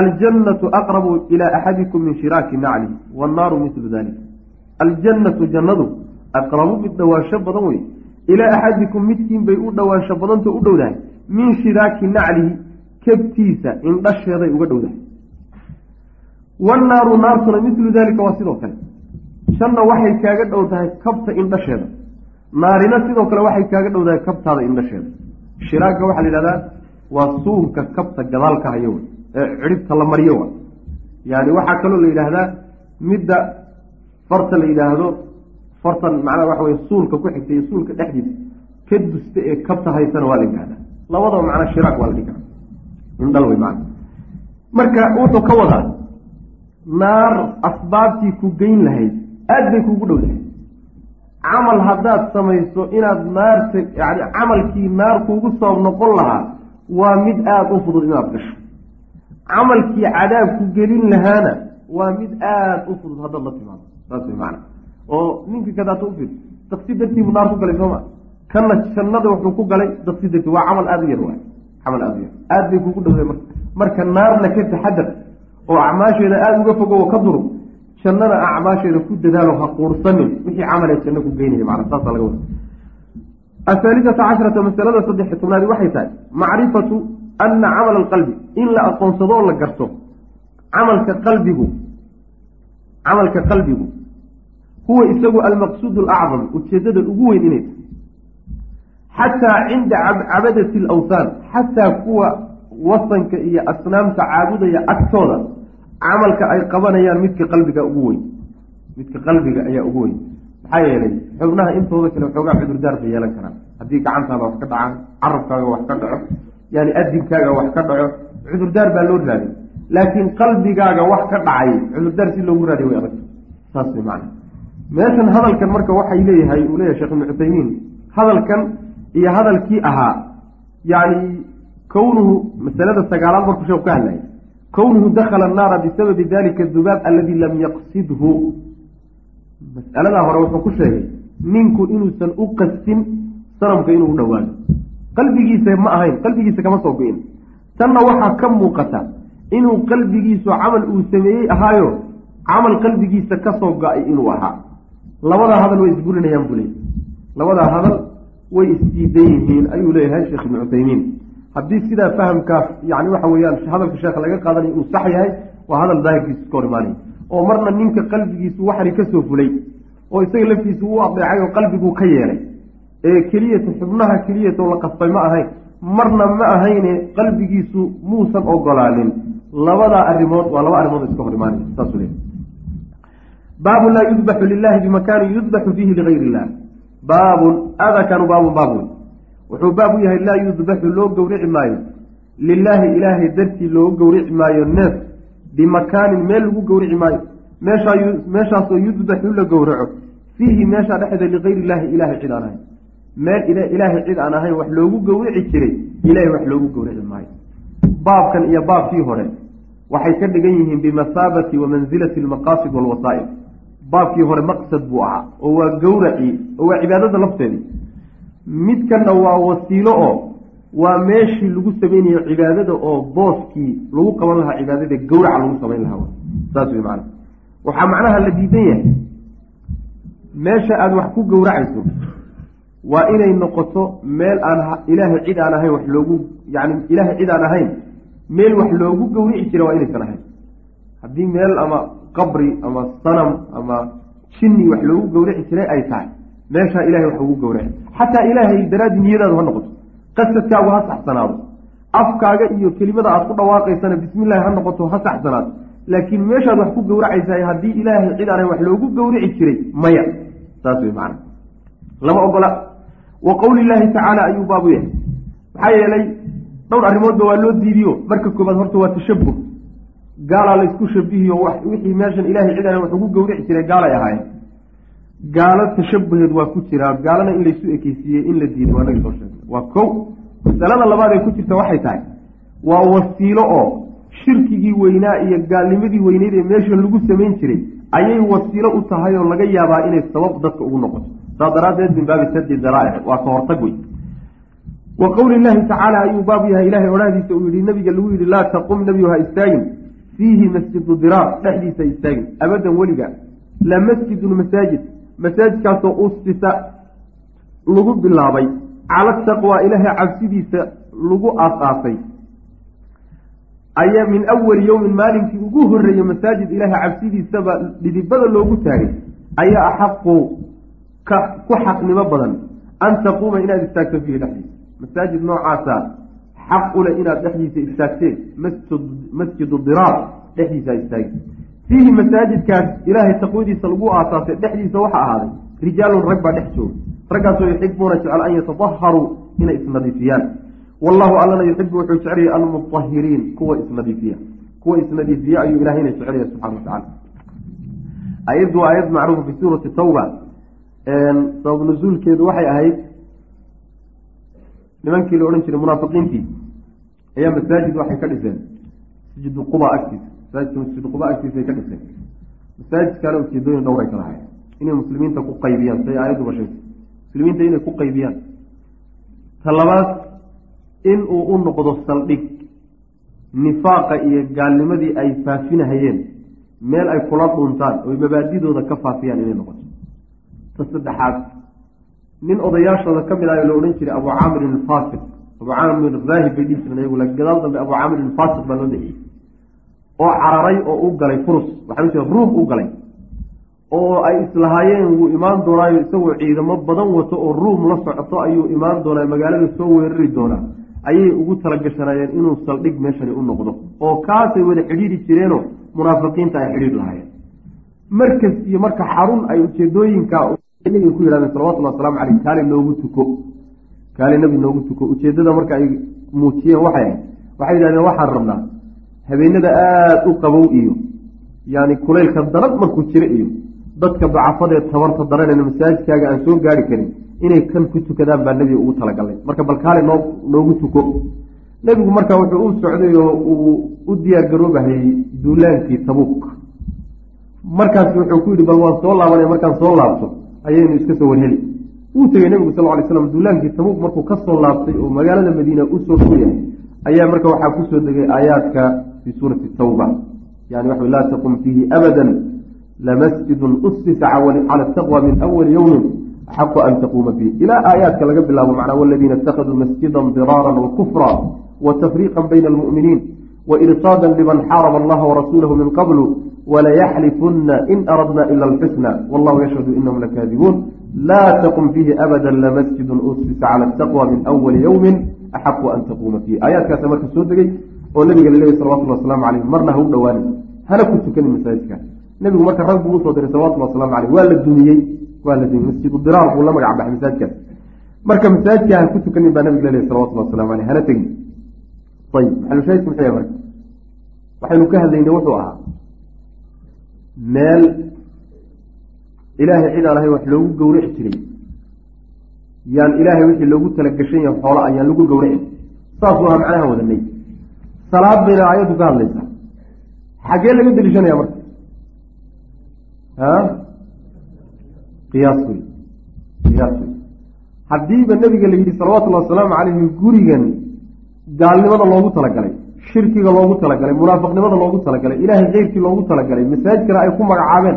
aljannatu aqrabu ilaa axadikum min shiraaki naclihi wannaaru mislu dalik aljannatu jannadu aqrabu mid dhowaansho badan wey ilaa axadikum midkiin bay u dhowaansho badanta u dhowdahay. Min shiraaki naclihi kabtiisa indhasheeday uga dhowdahay. Wannaaru naartuna mislu dalika waa sidoo kale. Janna waxay kaaga dhow tahay kabta indhasheeda naarina sidoo kale waxay kaaga dhow tahay kabtaada indhasheeda shiraagga waxaa la yidhahdaa waa suunka kabta gadaalka hayo wey ee cidhibta la mariyo wa yaani waxaa kaloo la yidhaahdaa midda farta la yidhaahdo fartan macnaha waxa weye suulka ku xigta iyo suulka dhexdiisa ka dusta ee kabta haysana waa la yidhahdaa. Labadaba macnaa shiraag waa la dhihi karaa indhal wey macna. Marka wuxuu ka wadaa naar asbaabtii ku geyn lahayd aada bay kuugu dhow dahay camal haddaad samayso inaad naarta yani camalkii naar kuugu sabab noqon lahaa waa mid aada u fudud inaad gasho. Camalkii cadaabku gelin lahaana waa mid aada u fudud haddaad la timaado. Saas way macana oo ninka kadaata u daksi dartiibuu naar ku galay sooma. Kana jannada wuxuu ku galay daksi dartii waa camal aada u yar waay. Camal aada u yar. Aada bay kuugu dhowdahay marka marka naarna ka taxadar oo acmaasheeda aada uga fogo oo ka durug jannada acmaasheeda ku dadaalo ha quursanin wixii camalee janno ku geynaya macna saasa laga wada ahaalisata cashrata masalada saddex tobnaadi waxay tahay macrifatu ana camala alqalbi in la aqoonsado oo la garto camalka qalbigu camalka qalbigu huwa isagu almaqsuud alacdam ujeedada ugu weyn inay xataa cinda cabadati alawthaan xataa kuwa wasanka iyo asnaamta caabudaya agtooda camalka ay qabanayaan midka qalbiga ugu weyn. Midka qalbiga ayaa ugu weyn. Maxaa yeelay xubnaha intooda kale waxoogaa cudurdaar bay yeelan karaan. Haddii gacantaada wax ka dhacaan carabkaaga wax ka dhaco yani adinkaaga wax ka dhaco cudurdaar baa loo raaday laakiin qalbigaaga wax ka dhacay cudurdaar si loogu raadiy way adag. Saas way macana meeshan hadalkan marka waxay leeyahay uu leeyahay shekh ibnu cuthaymiin hadalkan iyo hadalkii ahaa yani kownuhu masalada sagaalaad markuu sheeku ka hadlayay kownuhu dakhala annaara bisababi dalika dubaab aladi lam yaqsidhu mas'aladaa hore wuxuu ku sheegay ninku inuusan u qastin sanamka inuu u dhowaado qalbigiisa ma ahayn qalbigiisa kama soo go-in tanna waxaa ka muuqata inuu qalbigiisu camal uu sameeyey ahaayo camal qalbigiisa ka soo go'ay inuu ahaa labadaa hadal way isburinayaan buu leeyay labadaa hadal way isdiidan yihiin ayuu leeyahay sheekh ibnu cuthaymiin haddii sidaa fahamkaas yani waxa weeyaan hadalka sheekha laga qaadanayo uu sax yahay waa hadal daahirkiisa iska hor imaanaya oo marna ninka qalbigiisu waxani ka soo fulay oo isaga laftiisu u adeecay oo qalbiguu ka yeelay ee keliyata xubnaha keliyata la qasbay ma ahayn. Marna ma ahayne qalbigiisu muusan ogolaanin. Labadaa arrimood waa laba arrimood iska hor imaanaya saasuu leeyahy baabun laa yudbaxu lilahi bimakaanin yudbaxu fiihi ligayr illah baabun adakanu baabun baab wey wuxuu baab u yahay laa yudbaxu loo gowrici maayo. Lilaahi ilaahay dartii loogu gowrici maayo neef bimakaanin meel lagu gowrici maayo. Meeshaa meeshaasoo yudbaxu la gowraco fiihi meeshaa dhexeeda ligayr illaahi ilaahay cid aan ahayn meel ilaahay cid aan ahayn wax loogu gowrici jiray ilaahay wax loogu gowrici maayo. Baabkan iyo baabkii hore waxay ka dhigan yihiin bimasaabati wa mansilati almaqaasid walwasaa'il baabkii hore maqsad buu ahaa oo waa gowracii oo waa cibaadada lafteedii midkanna waa wasiilo oo waa meeshii lagu samaynayo cibaadada oo booskii lagu qaban lahaa cibaadada gowraca lagu samayn lahaa. Saas wey macana waxaa macnaha la diidan yahay. Meesha aada wax ku gowracayso waa inay noqoto meel aan ilaahay cid aan ahayn wax loogu yani ilaahay cid aan ahayn meel wax loogu gowrici jira waa inaysan ahayn. Haddii meel ama qabri ama sanam ama jinni wax loogu gowrici jiray ay tahay meeshaa ilahay wax ugu gowraci xataa ilaahay daraaddi niyadaadu ha noqoto. Qasadkaagu ha saxsanaado. Afkaaga iyo kelimada aad ku dhawaaqaysana bismillahi ha noqoto ha saxsanaado. Laakiin meeshaad wax ku gowracaysaay haddii ilaahay cid aanay wax loogu gowrici jiray maya. Saas wey macana lama ogola. Wa qowli llaahi tacaala ayuu baabu yahay. Maxaa yeelay dhowr arrimoodba waa loo diidiyo. Marka koobaad horta waa tashabuh gaalaa laysku shabihiyo wixii meeshan ilahay cid aanay wax ugu gowrici jiray gaalay ahaayeen gaalo tashabuheed waa ku jiraa gaalana in laysu ekeysiiyey in la diiday waa naga soo sheegay. Waa kow. Masalada labaad ee ku jirta waxay tahay waa wasiilo oo shirkigii weynaa iyo gaalnimadii weyneyd ee meeshan lagu samayn jiray ayay wasiilo u tahay oo laga yaabaa inay sabab dadka ugu noqoto. Saas daraaddeed min baabi sadi daraa'ic waa ka hortag wey wa qowli llaahi tacaala ayuu baab yahay. Ilahay odhahdiisa uu yihi nabiga lagu yidhi laa taqum nebigu ha istaagin. Fiihi masjidu diraar dhexdiisa istaagin. Abadan weliga la masjidun masaajid masaajidkaasoo usisa lagu bilaabay cala taqwa ilaahay cabsidiisa lagu aasaasay. Ayaa min awali yowmin maalinkii ugu horreeyey masaajid ilaahay cabsidiisaba dhidibada loogu taagay. Ayaa axaqu ka ku xaqnimo badan. An taquuma inaad istaagto fiihi dhexdiisa. Masaajid noocaasa xaq ule inaad dhexdiisa istaagteen. Masjidu diraar dhexdiisa istaagi fiihi masaajidkaas ilaahay taqwadiisa lagu aasaasay dhexdiisa waxa ahaaday rijaalun rag baa dhex jooga. Raggaasoo yuxibuuna jecel an yatadaharuu inay isnadiifiyaan. Wallahu allana yuxibu wuxuu jecelyahy almutahiriin kuwa isnadiifiya. Kuwa isnadiifiya ayuu ilahayna jecelyahay subxana watacala ayaddu waa ayad macruufa fi suurati tawba. Sabab nusuulkeedu waxay ahayd nimankii la odhan jiray munaafiqiintii ayaa masaajid waxay ka dhiseen masjidu quba agtiisa masaajidka masjidu quba agtiisay ka dhiseen masaajidkaana ujeedooyin dhowray ka lahayd inay muslimiinta ku qaybiyaan say aayadduba sheegtay. Muslimiinta inay ku qaybiyaan. Ta labaad in uu u noqdo saldhig nifaaqa iyo gaalnimadii ay faafinahayeen meel ay kula dhuntaan oy mabaadidooda ka faafiyaan inay noqoto. Ta saddexaad nin odayaashooda ka mid ah oo la odhan jiray abu caamirin alfaasiq abu caamir raahib bay dhihi jireen iyagu la gadaal dambe abu caamirin alfaasiq baa loo dexiyey oo cararay oo u galay furus. Waxaa jira ruum u galay. Oo ay islahaayeen wuu imaan doonaayo isagoo ciidamo badan wato oo ruum la socoto ayuu imaan doonaa magaalada soo weerari doonaa. Ayay ugu talagashanayeen inuu saldhig meeshani u noqdo. Oo kaasay wada xidhiiri jireenoo munaafiqiinta ay xidhiir lahaayeen. Markas iyo marka xarun ay ujeedooyinka nabiga ku yidhahdeen salawatulli wasalaamu caleyh kaali noogu tuko. Kaali nabi noogu tuko. Ujeedada marka ay muujiyeen waxay ahayd waxay yidhahdeen waxaan rabnaa habeenada aada u qabow iyo yani kulaylka daran markuu jiro iyo dadka dacafadee tabarta daranayna masaajidkaaga aan soo gaari karin inay kan ku tukadaan baa nebiga ugu talagalay. Marka bal kaali noo noogu tuko. Nebigu marka wuxuu u socday oo uu u diyaar garoobahayey duulaankii tabuuk. Markaas wuxuu ku yidhi bal waan soo laabanay markaan soo laabto ayaynu iska soo warheli. Wuu tegey nebigu sal ly slam duulaankii tabuuk markuu ka soo laabtay oo magaalada madiina dhow yahay ayaa marka waxaa ku soo degay aayaadka fii suurati tawba yani waxa laa taqum fiihi abada lamasjidun usisa cala taqwa min awali yowmin axaqu an taquuma fiih ilaa aayaadka laga bilaabo macnaa waladiina itakaduu masjidan diraaran wakufra watafriiqa bayna almu'miniin wairsaada liman xaaraba allaha warasuulahu min qablu walayaxlifuna in aradna ila alxusna wallahu yashhadu inahum lakaadibuun laa taqum fiihi abada lamasjidun usisa cala taqwa min awali yowmin axaqu an taquuma fiih aayaadkaasa marka soo degay oo nabiga laleeyay salawatulli wasalaamu caleyh marna ha u hana ku tukanin masaajidkaas nebigu marka rag buu u soo diray salawatulli waslamu caleyh waa la dumiyey waa la dumiyey masjidu diraar buu la magac masaajidkaas marka masaajidka ha ku tukanin baa nabiga laleeyay salawatulli waslamu caleyh hana tegin. Ayib maxalushaahidku muxuu yahay marka? Waxaynu ka hadlaynay wuxuu ahaa meel ilaahay cid aan ahay wax loogu gowraci jiray. Yaan ilaahay wixii loogu talagashan yahay xoola ayaan lagu gowraci saasuu ahaa macnaha wadanay salaad bayna aayaddu ka hadlaysaa. Xaggee laga deliishanaya marka. Qiyaas wey qiyaas wey haddiiba nabiga la yidhi salawatullahi wasalaamu caleyhi gurigan gaalnimada loogu talagalay shirkiga loogu talagalay munaafiqnimada loogu talagalay ilaahay keyrkii loogu talagalay masaajidkana ay ku magacaabeen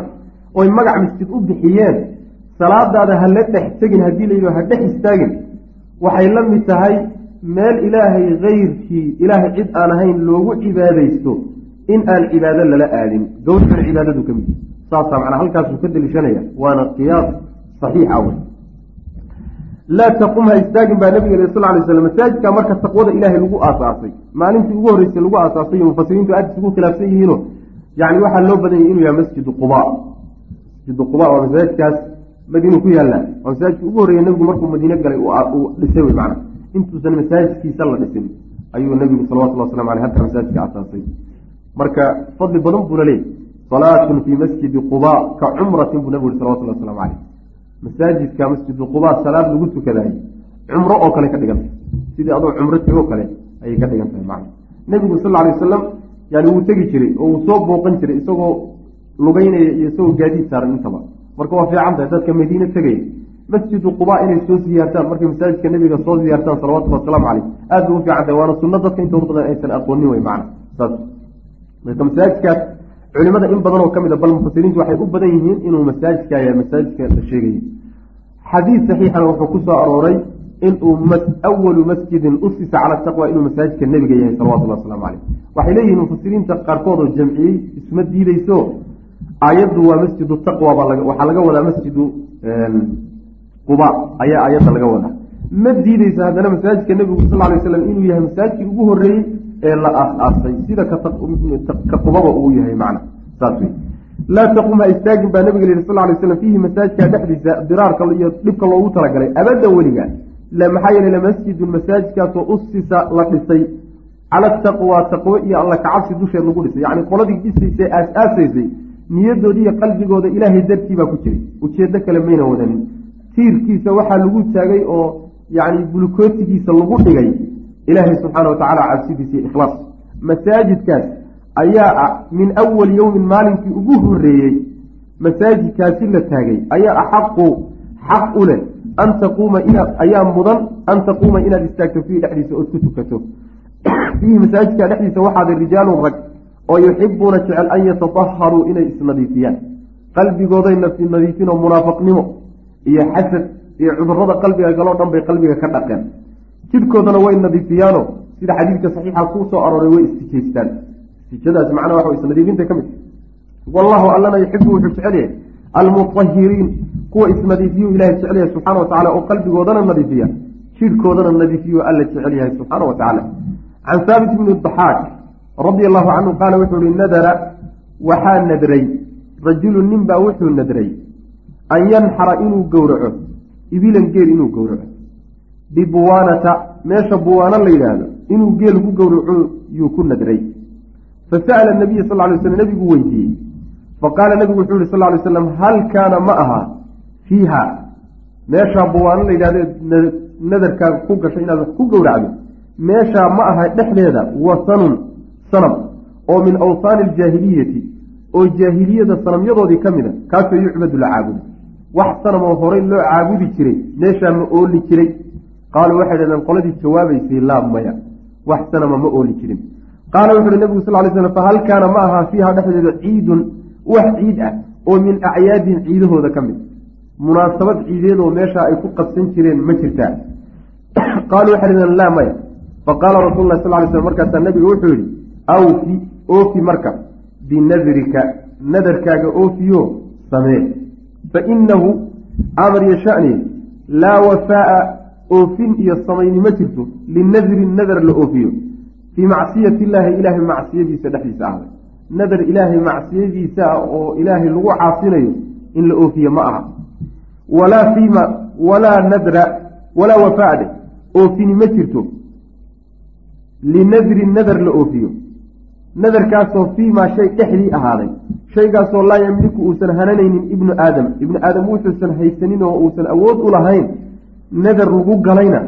oy magac masjid u bixiyeen salaadaada ha la dhex tegin haddii la yidhi ha dhex istaagin waxay la mid tahay meel ilaahay keyrkii ilaahay cid aan ahayn loogu cibaadaysto in aan cibaado lala aadin. Gawricuna cibaadadu ka mid saasaa macnaa halkaasuu ka deliishanaya waana qiyaas saxiixa wey laa taqum ha istaagin baa nabiga sal lay slam masaajidka marka taqwada ilaahay lagu aasaasay maalintii ugu horreysay lagu aasaasay iyo mufasiriintu aada isugu khilaafsan yihiino yani waxaa loo badanyay inuu yahay masjidu quba. Masjidu quba waa masaajidkaas madiina ku yaalla. Waa masaajidka ugu horreeya nebigu markuu madiine galay uu dhisay wey macna intuusan masaajidkiisa la dhisin ayuu nebigu salawatulli waslamu aleyh halkaa masaajidka aasaasay. Marka fadli badan buuna leeyay salaatun fii masjidi quba ka cumratin buu nabigu yhi salawatulli waslamu caleyh masaajidka masjidu quba salaad lagu tukadaayey cumro oo kale ka dhigantay sidii adoo cumro tegoo kale ayay ka dhigan tahay macna. Nebigu sal alay wasalam yani wuu tegi jiray oo wuu soo booqan jiray isagoo lugeynaya iyo isagoo gaadiid saaran intaba. Marka waa fiican tahay dadka madiine tegaya masjidu quba inay soo siyaartaan markay masaajidka nebiga soo siyaartaan salawatulli wasalaamu caleyh aad bay u fiican tahay waana sunno dadka intooda badan aysan aqoonin wey macna. Saas. Marka masaajidkaas culimada in badan oo ka mid a bal mufasiriintu waxay u badan yihiin inuu masaajidka yahay masaajidka la sheegayo xadiid saxiixana wuxuu ku arooray inuu awalu masjidin usisa cala taqwa inuu masaajidka nebiga yahay salawatullahi waslamu caleyh waxay leeyihiin mufasiriinta qaarkood oo jamciyey isma diideyso aayaddu waa masjidu taqwa waxaa laga wadaa masjidu quba ayaa aayadda laga wadaa. Ma diideysa haddana masaajidka nebigu sal lay slam inuu yahay masaajidkii ugu horreeyey ee la aas-aasay. Sida ka qubaba uu yahay macna. Saas wey laa taqum ha istaagin baa nabiga yihi sal lay slam fiihi masaajidka dhexdiisa diraarka iyo dhibka loogu talagalay. Abadan weliga maxaa yeele lamasjidun masaajidkaasoo usisa la dhisay. Cala taqwa taqwo iyo alla kacabsi dusheed lagu dhisay. Yacni qoladii dhisaysay aas-aasaysay niyadoodi iyo qalbigooda ilaahay dartii baa ku jiray. Ujeedo kale mayna wadanin tiirkiisa waxaa lagu taagay oo yacni bulukootigiisa lagu dhigay ilaahay subxaana wa tacaala cabsidiisa ikhlaas. Masaajidkaas ayaa ah min awali yowmin maalinkii ugu horeeyey masaajidkaasi la taagay ayaa axaqu xaq u leh an taquuma ayaa mudan an taquuma inaad istaagto fiihi dhexdiisa ood ku tukato. Fiihi masaajidka dhexdiisa waxaaday rijaalun rag oo yuxibuuna jecel an yatadaharuu inay isnadiifiyaan. Qalbigooday nadiifin oo munaafiqnimo iyo xasad iyo cudurrada qalbiga galoo dhan bay qalbiga ka dhaqeen. Jidhkoodana way nadiifiyaano. Sida xadiidka saxiixa ku soo arooray way istijaystaan istijadaas macnaha waxa isnadiifinta ka mid. Wallahu allana yuxibu wuxuu jecel yahay almutahiriin kuwa isnadiifiyu ilahay jecel yahay subxana wa tacala oo qalbigoodana nadiifiya. Jidhkoodana nadiifiyu alla jecel yahay subxaana wa tacaala can haabit bni daxaak radia allahu canhu qaala wuxuu ihi nadara waxaa nadray. Rajulu nin baa wuxuu nadray an yanxara inuu gowraco ibilan geel inuu gowraco. Bibuwaanata meesha buwaano la yidhaahdo inuu geel ku gowraco yuu ku nadray. Fasa'ala nabiya sal ly slam nebigu weydiiyey. Faqaala nebigu wuxuu yihi sal ly slam hal kaana ma aha fiiha? Meeshaa buwaano la yidhahdo nadarkaaga ku gashay inaad wax ku gowracdo. Meeshaa ma aha dhexdeeda wasanun sanam oo min awsaani aljaahiliyati oo jaahiliyada sanamyadoodii ka mid a kaasoo yucbadu la caabudo wax sanamoo horay loo caabudi jiray meeshaa ma ooli jiray. Qaaluu waxay dhahdeen qoladii jawaabaysay laa maya. Wax sanama ma ooli jirin. Qaala wuxu uhi nabigu sal ly slam fahal kaana ma ahaa fiiha dhexdeeda ciidun wax ciid ah oo min acyaadin ciidahooda ka mid. Munaasabad ciideedoo meeshaa ay ku qabsan jireen ma jirtaa. Qaaluu waxay dhahdeen laa maya. Faqaala rasuulu lah sal ly slam markaasaa nabiga wuxuu yihi awfi oofi marka binadrika nadarkaaga oofiyo samee fa inahu amar iyo shani laa wafaa'a oofin iyo samayni ma jirto linadrin nadar la oofiyo fii macsiyati illaahi ilaahay macsiyadiisa dhexdiisa ahday nadar ilaahay macsiyadiisa ah oo ilaahay lagu caasinayo in la oofiye ma aha walaa fiima walaa nadra walaa wafaa dheh oofini ma jirto linadrin nadar la oofiyo nadarkaasoo fiimaa shay dhexdii ahaaday shaygaasoo laa yamliku uusan hananaynin ibnu aadam. Ibnu aadam wuxuusan haysanin oo uusan awood u lahayn nadar lagu galayna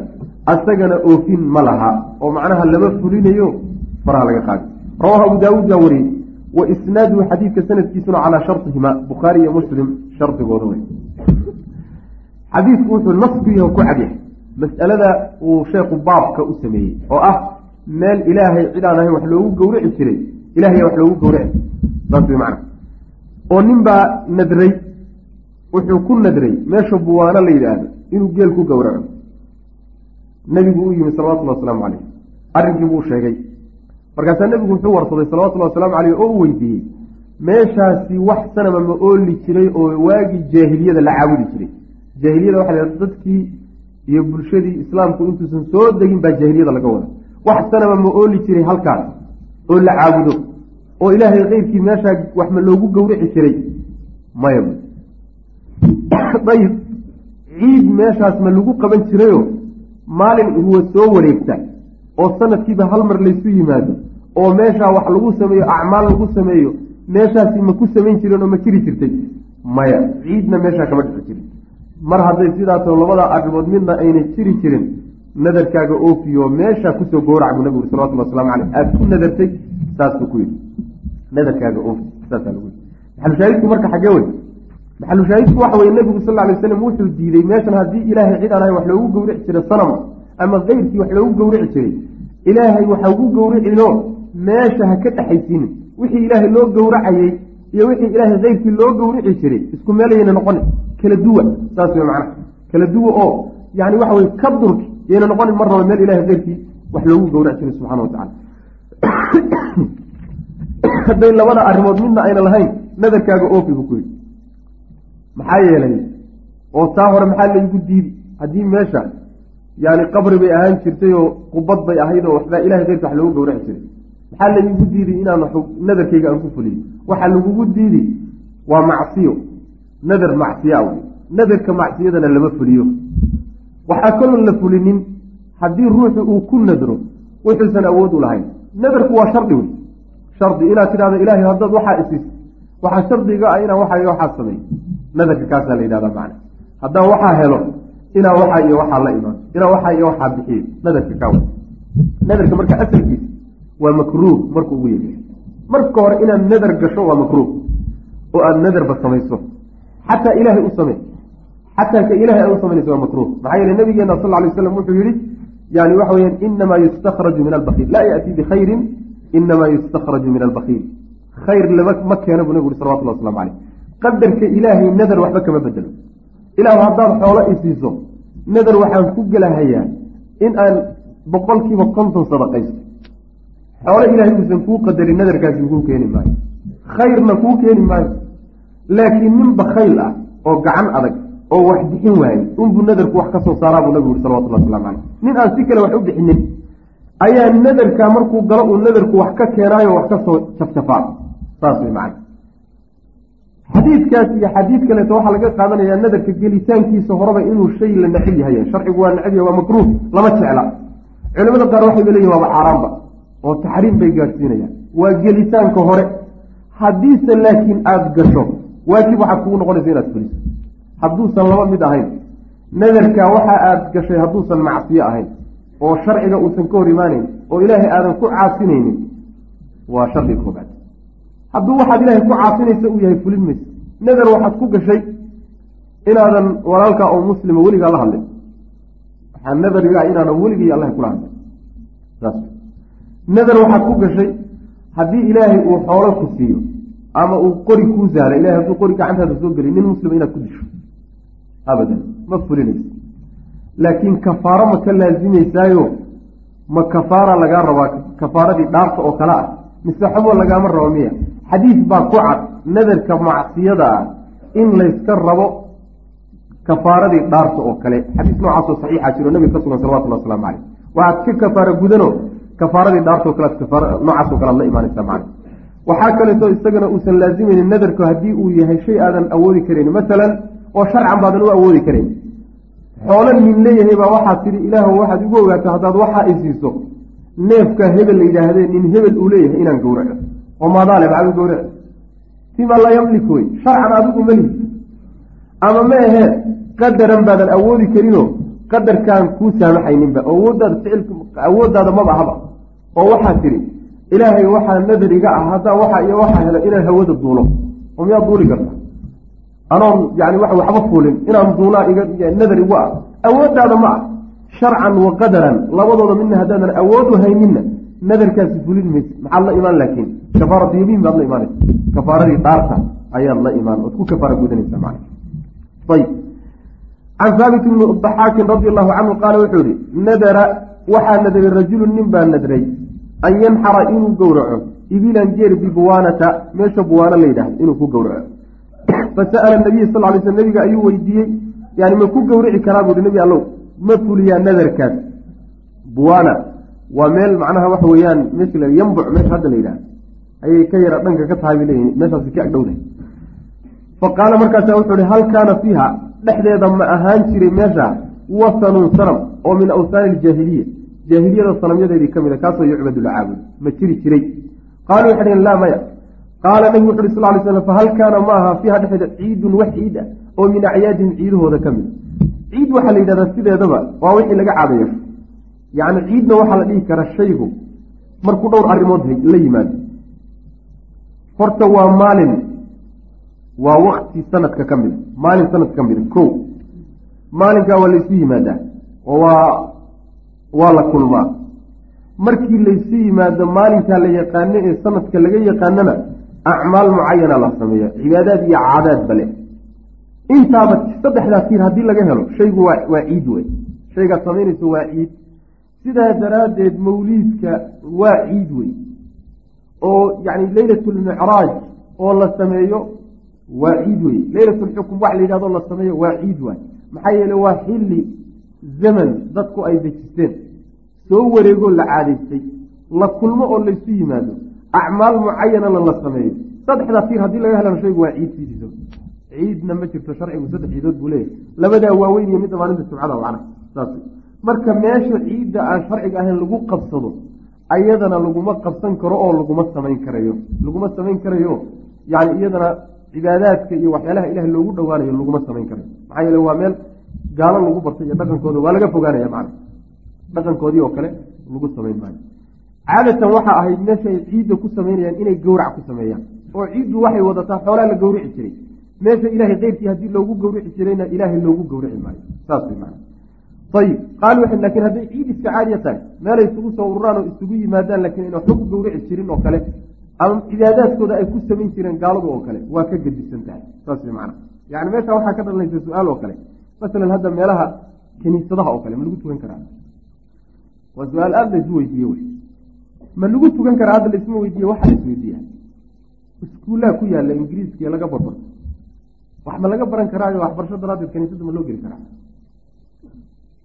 asagana oofin ma laha. Oo macnaha lama fulinayo faraha laga qaadi. Rawahu abu daawuud baa wariyey wa isnaaduhu xadiidka sanadkiisuna calaa shartihima. Bukhaari iyo muslim shardigooda wey xadiidku wuxuu nasku yaho ku cadyahay mas'alada uu sheekhu baabka u sameeyey oo ah meel ilaahay cid aan ahayn wax loogu gowraci jiray ilahay wax loogu gowraci saas wey macana oo nin baa nadray wuxuu ku nadray meesha buwaano la yidhaahdo inuu geel ku gowraco. Nebigu u yimi salawatullhi wasalaamu caleyh arrinkii buu sheegay. Markaasaa nebigu wuxuu warsaday salawatullahi wasalaamu caleyh oo u weydiiyey meeshaasi wax sanama ma ooli jiray oo waagii jaahiliyada la caabudi jiray. Jaahiliyada waxa la dadkii iyo bulshadii islaamku intuusan soo degin baa jaahiliyada laga wada wax sanama ma ooli jiray halkaas oo la caabudo oo ilaahay keyrkii meeshaa wax ma loogu gowraci jiray? Maya. Ayib ciid meeshaas ma lagu qaban jirayo maalin huwa soo wareegta oo sanadkiiba hal mar laysu yimaado oo meeshaa wax lagu sameeyo acmaal lagu sameeyo meeshaasi ma ku samayn jireen oo ma jiri jirtay? Maya. Ciidna meeshaa kama dhici jirin. Mar hadday sidaasoo labada arrimood midna aynay jiri jirin nadarkaaga oofiyo meeshaa ku soo gowrac buu nabigu salawatullah waslamu caleyh aada ku nadartay saasuu ku yidhi nadarkaaga oofi saasaa lagu maxalushaahidku marka xaggee wey? Maxalushaahidku waxa weye nebigu sal ly waslam wuxuu diiday meeshan haddii ilaahay cid aan wax loogu gowrici jiray sanama ama keyrkii wax loogu gowrici jiray ilaahay waxa ugu gowricino meesha ha ka dhexaysiinin wixii ilaahay loo gowracayey iyo wixii ilaahay keyrkii loo gowrici jiray isku meelayayna noqoni. Kala duwa saas wey macnaha. Kala duwa oo yani waxa weye ka durki yayna noqonin mar raba meel ilahay keyrkii wax loogu gowrac jiray subxana wa tacala hadday labada arrimood midna ayna lahayn nadarkaaga oofi buu ku yidhi. Maxaa yeelay oo taa hore maxaa laygu diidi haddii meesha yani qabri bay ahaan jirtay oo qubad bay ahayd oo waxbaa ilahay keyrka wax loogu gowraci jiray. Maxaa laygu diiday inaan nadarkayga aan ku fuliyo? Waxaa lagugu diidi waa macsiyo. Nadar macsiya wey. Nadarka macsiyadana lama fuliyo. Waxaa kaloon la fulinin haddii ruuxu uu ku nadro wuxuusan awood u lahayn. Nadarku waa shardi wey shardi inaad tidhahdo ilaahay haddaad waxaa isis waxaa shardiga ah inaan waxaa iyo waxaa sameey nadarka kaasaa la yidhahdaa macna. Haddaan waxaa helo inaan waxaa iyo waxaa la imaan inaan waxaa iyo waxaa bixiyo. Nadarka kaaw nadarka marka asalkiisa waa makruuh markuu ugu yeri marka hore inaad nadar gasho waa makruuh oo aada nadarba samayso. Xataa ilaahay u samey. Xataa ka ilahay aad u samaynayso waa makruuh. Maxaa yeele nabigeena sal ly slam wuxuu yihi yani waxa weyaan inamaa yustakraju min albakiil laa yaأtii bikhayrin inamaa yustakraju min albakiil khayr lama ma keena buu nabigu uri salawatullah waslamu caleyh qadarka ilaahay nadar waxba kama bedelo ilaahu haddaad xoolo isiiso nadar waxaan ku gelahayaa in aan boqolkiiba konton sadaqaysto xoolo ilaahay uusan kuu qadarin nadarkaasi kuu keeni maayo khayrna kuu keeni maayo laakiin nin bakhayl ah oo gacan adag oo wax bixin waayey unbuu nadarku wax ka soo saaraa buu nabigu yuri salawatullah waslamu caleyh nin aan si kale wax u bixinin ayaa nadarka markuu galo uu nadarku wax ka keenaayo wax ka soo jafjafaa. Saas way macana xadiidkaas iyo xadiid kaleeto waxaa laga qaadanayaa nadarka gelitaankiisa horeba inuu shay la necib yahay. Sharcigu waa necib yahay waa makruuh lama jecla. Culimada qaar waxayba leeyihiin waaba xaaraanba oo taxriim bay gaadhsiinayaan waa gelitaanka hore. Haddiise laakiin aada gasho waajib waxaad kugu noqonaysa inaad fuliso. Hadduusan laba mid ahayn nadarka waxa aada gashay hadduusan macsiyo ahayn oo sharciga uusan ka hor imaanayn oo ilaahay aadan ku caasinaynin waa shardiga koobaad hadduu waxaad ilaahay ku caasinaysa uu yahay fulin mayso nadar waxaad ku gashay inaadan walaalkaa oo muslima weligaa la hadlin. Waxaa nadariga inaadan weligii allahay kula hadlin. Saas. Nadar waxaad ku gashay haddii ilaahay uu xoolo ku siiyo ama uu qori kuu sahla ilahay hadduu qori gacantaada soo geliy nin muslima inaad ku disho. Abadan. Ma fulinayso laakiin kafaaro ma ka laasimaysaayo ma kafaara lagaa rabaa? Kafaaradii dhaarta oo kale ah. Mise xubo lagaama rabo miya? Xadiis baa ku cad nadarka macsiyada ah in layska rabo kafaaradii dhaarta oo kale. Xadiis noocaasoo saxiixa jiro nabiga ka sugan salawatullah waslamu caleyh waxaad ka kafaara gudano kafaaradii dhaartao kale noocaasoo kale ad la imaanaysa macna. Waxaa kaleeto isagana uusan laazimaynin nadarku haddii uu yahay shay aadan awoodi karayn masalan oo sharcan baadan u awoodi karayn xoolo nin leeyahay baa waxaad tidhi ilaahw waxaad igu ogaato haddaad waxaa i siiso neefka hebel la yidhaahdee nin hebel uu leeyahay inaan gowraco. Oo maadaale maxaad u gowraco. Fima laa yamlik wey sharcan adigu malihi ama ma ahee qadaran baadan awoodi karinoo qadarkaan kuu saamaxayninba awooddaada ficilka awooddaada maba ahaba. Oo waxaad tidhi ilaahay waxaa nadar iga ah haddaa waxaa iyo waxaa helo inaan hawada duulo. Oo miyaad duuli karta anoon yani wa waxba fuulin. Inaan duulaa iga nadar igu ah. Awooddaada ma ah. Sharcan wa qadaran. Labadooda midna haddaadan awood u hayninna nadarkaasi fulin mayse maxaad la imaan laakiin? Kafaaratu yamiin baad la imaanaysa kafaaradii dhaarta ayaad la imaan. Ood ku kafaara gudanaysa man ayb can haabit bni daxaakin radi allahu canhu qaala wuxuu yihi nadara waxaa nadaray rajulun nin baa nadray. An yanxara inuu gowraco. Ibilan geer bibuwaanata meesha buwaana la yidhahdo inuu ku gowraco fasa'ala nabiya sal ly sl nabiga ayuu weydiiyey yani ma ku gowrici karaa buuhi nebi allow ma fuliyaa nadarkaas buwaana waa meel macnaha waxa weeyaan meesha yambuc meesha hadda la yidhahdo ayay ka yara dhanka ka tahay bay leeyihiin meeshaasi ka agdhowday fa qaala markaasa wuxuu ihi hal kaana fiiha dhexdeeda ma ahaan jiray meesha wasanun sanam oo min awsaani iljaahiliya jaahiliyada sanamyadeedii ka mid kaasoo yucbadu la ma jiri jiray qaaluu waxay dhaheen laa maya qaala nabigu wuxu uhi sal ly slam fahal kaana ma aha fiiha dhexdeeda ciidun wax ciid ah oo min acyaadihim ciidahooda ka mid ciid waxaa la yidhahdaa sideedaba waa wixii laga caadayeesho yacni ciidna waxaa la dhihi karaa shaygu markuu dhowr arrimood la yimaado horta waa maalin waa wakti sanadka ka mida maalin sanadka ka mida ko maalinkaa waa laysu yimaadaa oo waa waa la kulmaa markii laysu yimaado maalinkaa la yaqaano ee sanadka laga yaqaanona acmaal mucayana la sameeya cibaadaad iyo caadaad bale. Intaaba saddexdaa tiir haddii laga helo shaygu waa waa ciid wey shaygaad samaynayso waa ciid sidaa daraaddeed mawliidka waa ciid wey oo yacni leylatulmicraaj oo la sameeyo waa ciid wey leylatulxukum wax la yidhahdo la sameeyo waa ciid waay maxaa yeele waa xilli zaman dadku ay dejisteen. Soo wareegoo la caadaystay la kulmo oo laysu yimaado acmaal mucayanana la sameeyo saddexdaa tiir haddii laga helana shaygu waa ciid sidiisa ciidna ma jirto sharcigu saddex ciidood buu leeyahay. Labadaa waaweyn iyo midda maalinta jumcada macna saas marka meesha ciidda aan sharciga ahayn lagu qabsado ayadana laguma qabsan karo oo laguma samayn karayo. Laguma samayn karayo yani iyadana cibaadaadka iyo waxyaalaha ilaah loogu dhowaanayo laguma samayn karayo. Maxaa yeele waa meel gaalo lagu bartay iyo dhaqankooda waa laga fogaanaya macna. Dhaqankoodii oo kale lagu samayn maayo caadatan waxaa ahayd meesha ay ciidda ku samaynayaan inay gowrac ku sameeyaan. Oo ciiddu waxay wadataa xoolaa la gowrici jiray. Meesha ilaahay keyrkii haddii loogu gowrici jirayna ilaahay loogu gowrici maayo. Saas way macna ayib qaalu waxay laakiin hadday ciid iska caadiya tahay meelay isugu soo ururaan oo isugu yimaadaan laakiin waxba ku gowrici jirin oo kale. Ama cibaadaadkooda ay ku samayn jireen gaaladu oo kale waa ka gedisan tahay. Saas way macna yani meesha waxaa ka dhalanaysa su'aal oo kale. Masalan hadda meelaha kiniisadaha oo kale ma lagu tukan karaa waa su'aal aada laysu weydiiye wey ma lagu tukan karaa hadda laisma weydiiye waxaa la isweydiiya? Iskuullaha ku yaalla ingiriiskiiyo laga barbarto wax ma laga baran karaayo waxbarasho daraaddeed kaniisadda ma loo geli karaa.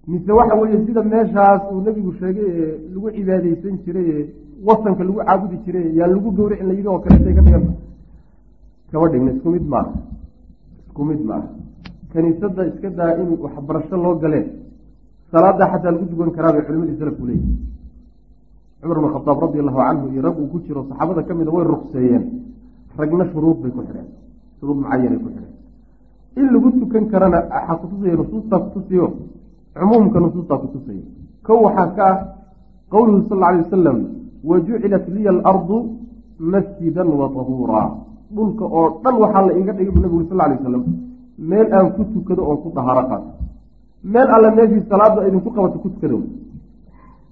Mise waxa weeye sida meeshaas uu nebigu sheegay ee lagu cibaadeysan jiray ee wasanka lagu caabudi jiray yaa lagu gowracin la yidhi oo kaleetay ka dhiganta kaba dhigna isku mid maaha isku mid maaha kaniisadda iska daa in waxbarasho loo galeen. Salaada xataa lagu dugan karaa bay culimadii salafku leeyihi cumar bn khadaab radi allahu canhu iyo rag uu ku jiro saxaabada ka mida way rukseeyeen ragna shuruud bay ku xidheen shuruud mucayanay ku xidheen. In lagu tukan karana waxaa kutusaya nusuustaa kutusiyo cumuumka nusuustaa kutusaya kow waxaa ka ah qowluhu sal alay wasalam wa jucilat liya alardu masjidan wa tahuuraa dhulka oo dhan waxaa la iiga dhigay bu nabigu sal lay wasalam meel aan ku tukado oon ku dahaaro qaato meel alle meeshii salaadu idinku qabato ku tukado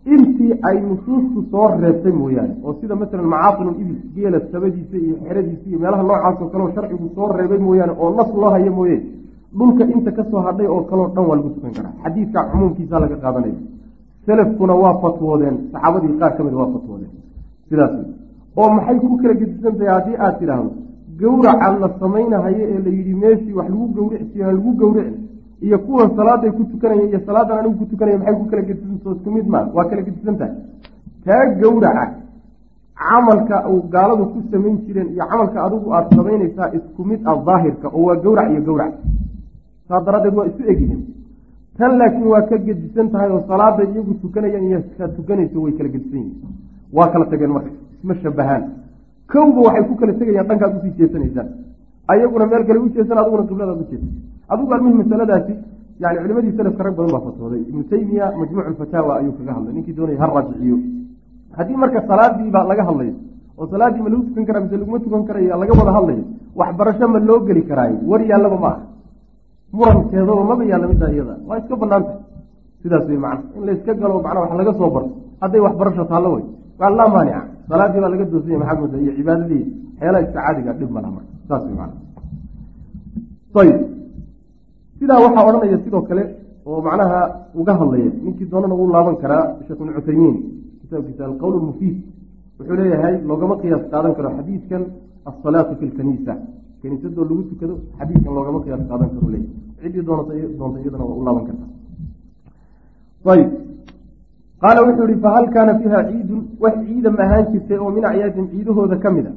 intii ay nusuustu soo reebtay mooyaane oo sida masalan macaaqilul ibil geela sabadiisa iyo xeradiisa iyo meelaha noocaasoo kaleo sharcigu soo reebay mooyaane oo nas loo hayo mooye dhulka inta ka soo hadhay oo kaleo dhan waa lagu tukan karaa. Xadiidka cumuumkiisa laga qaadanaya. Selafkuna waa fatwoodeen saxaabadii qaar ka mida waa fatwoodeen. Sidaas oo maxay ku kala gedisan tahay haddii aad tidhaahdo gowraca la samaynahayo ee la yidhi meeshii wax lagu gowricsiyo ha lagu gowrici iyo kuwan salaaday ku tukanaya iyo salaadan anigu ku tukanaya maxay ku kala gedisantaho isku mid maa waa kala gedisan tahay. Taa gowraca camalka uu gaaladu ku samayn jireen iyo camalka adigu aada samaynaysaa isku mid ah daahirka oo waa gowrac iyo gowrac. Saa daraaddeed waa isu egyihiin tan laakiin waa ka gedisan tahay oo salaada iyagu tukanayaan iyo ka tukanayso way kala gedisan yihiin. Waa kala tageen marka isma shabahaan. Kowba waxay ku kala tegayaan dhankaad u sii jeesanaysaan. Ayaguna meel kale u jeesan adiguna qibladaad u jeesan adigu almihim masaladaasi yani culimadii salafka rag badan baa fatwooday ibnu taymiya majmuuc lfataawa ayuu kaga hadlay. Ninkii doonaya ha raajiciyo haddii marka salaadiiba laga hadlayo oo salaaddii ma lagu tukan karaa mise laguma tukan karayo laga wada hadlayo waxbarasho ma loo geli karaayo war yaallaba ma aha murankeedaba maba yaalla middaa iyada. Waa iska banaantah sidaas wey macna. In layska galo macnaa wax laga soo barto. Hadday waxbarasho taallo wey waa laa maanica salaadii baa laga doosanya maxaad mooda iyo cibaadadii waxyaalaha iska caadiga dhib malaha marka. Saas wey macna. Ayib sidaa waxaa odhanaya sidoo kale oo macnaha uga hadlaya ninkii doonana uu laaban karaa sheekh ibnu cuthaymiin kitaabkiisa alqowl mufiid wuxuu leeyahay loogama qiyaas qaadan karo xadiidkan asalaatu fi lkaniisa kaniisadoo lagu tukado xadiidkan loogama qiyaas qaadan karo leeyahy ciddii doonta iyadana waa u laaban karta ayib. Qaala wuxuu yihi fahal kaana fiiha ciidun? Wax ciidan ahaan jirtay oo min acyaadin ciidahooda ka mid a.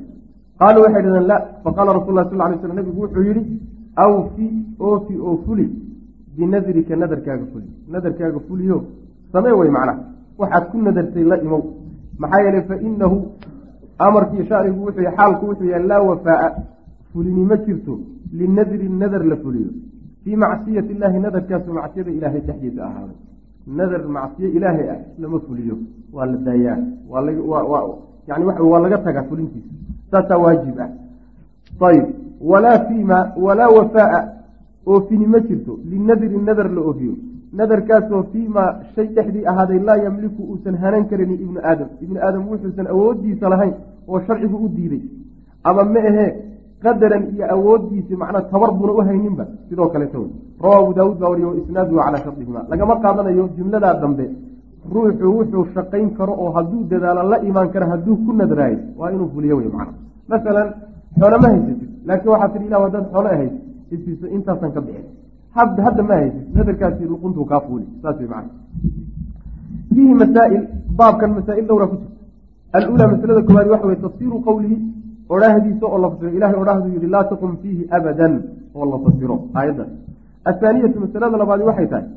Qaaluu waxay dhahdeen la. Faqaala rasul sal lay slam nabigu wuxuu yihi awfi oofi oo fuli binadrika nadarkaaga fuli nadarkaaga fuliyo samee wey macnaha waxaad ku nadartay la imow maxaa yeelay fa inahu amarkiiyo shanigu wuxuu xaalku wuxuu yahay laa wafaaa fulini ma jirto linadri nadar la fuliyo fii macsiyati illaahi nadarkaasu macsiyada ilaahay dhexdiisa ahaaday nadar macsiyo ilaahay ah lama fuliyo waa la daayaa yani waa laga tagaa fulintiisa saasaa waajib ah ayib walaa fiima walaa wafaaa oofini ma jirto. Linadri nadar la oofiyo. Nadarkaasoo fiimaa shay dhexdii ahaaday laa yamliku uusan hanan karini ibnu aadam. Ibnu aadam wuxuusan awoodiisa lahayn oo sharcigu u diiday. Ama ma ahee qadaran iyo awoodiisi macnaa tabar buuna u hayninba. Sidoo kaleeto wey rawa abu daawuud baa wariye waisnaaduhu calaa shardihima lagama qaadanayo jumladaa dambe. Ruuxu wuxuu shaqayn karo oo hadduu dadaalo la imaan karo hadduu ku nadraayo. Waa inuu fuliyo wey macna masalan xoole ma haysatid laakiin waxaa tihi ilah haddaad xoole ahayd isiiso intaasan ka bixin. Hadda ma haysid nadarkaasi luquntuu kaa fuuli saas wey macna fiihi masaa'il baabkan masaa'il dhowra ku jirta. Alulaa masalada koowaad waxa weye tafsiiru qowlihi odhaahdiisa oo la fasiro. Ilahay odhaahdu yihi laa taqum fiihi abadan oo la fasiro aayaddan. Athaaniyatu masalada labaadi waxay tahay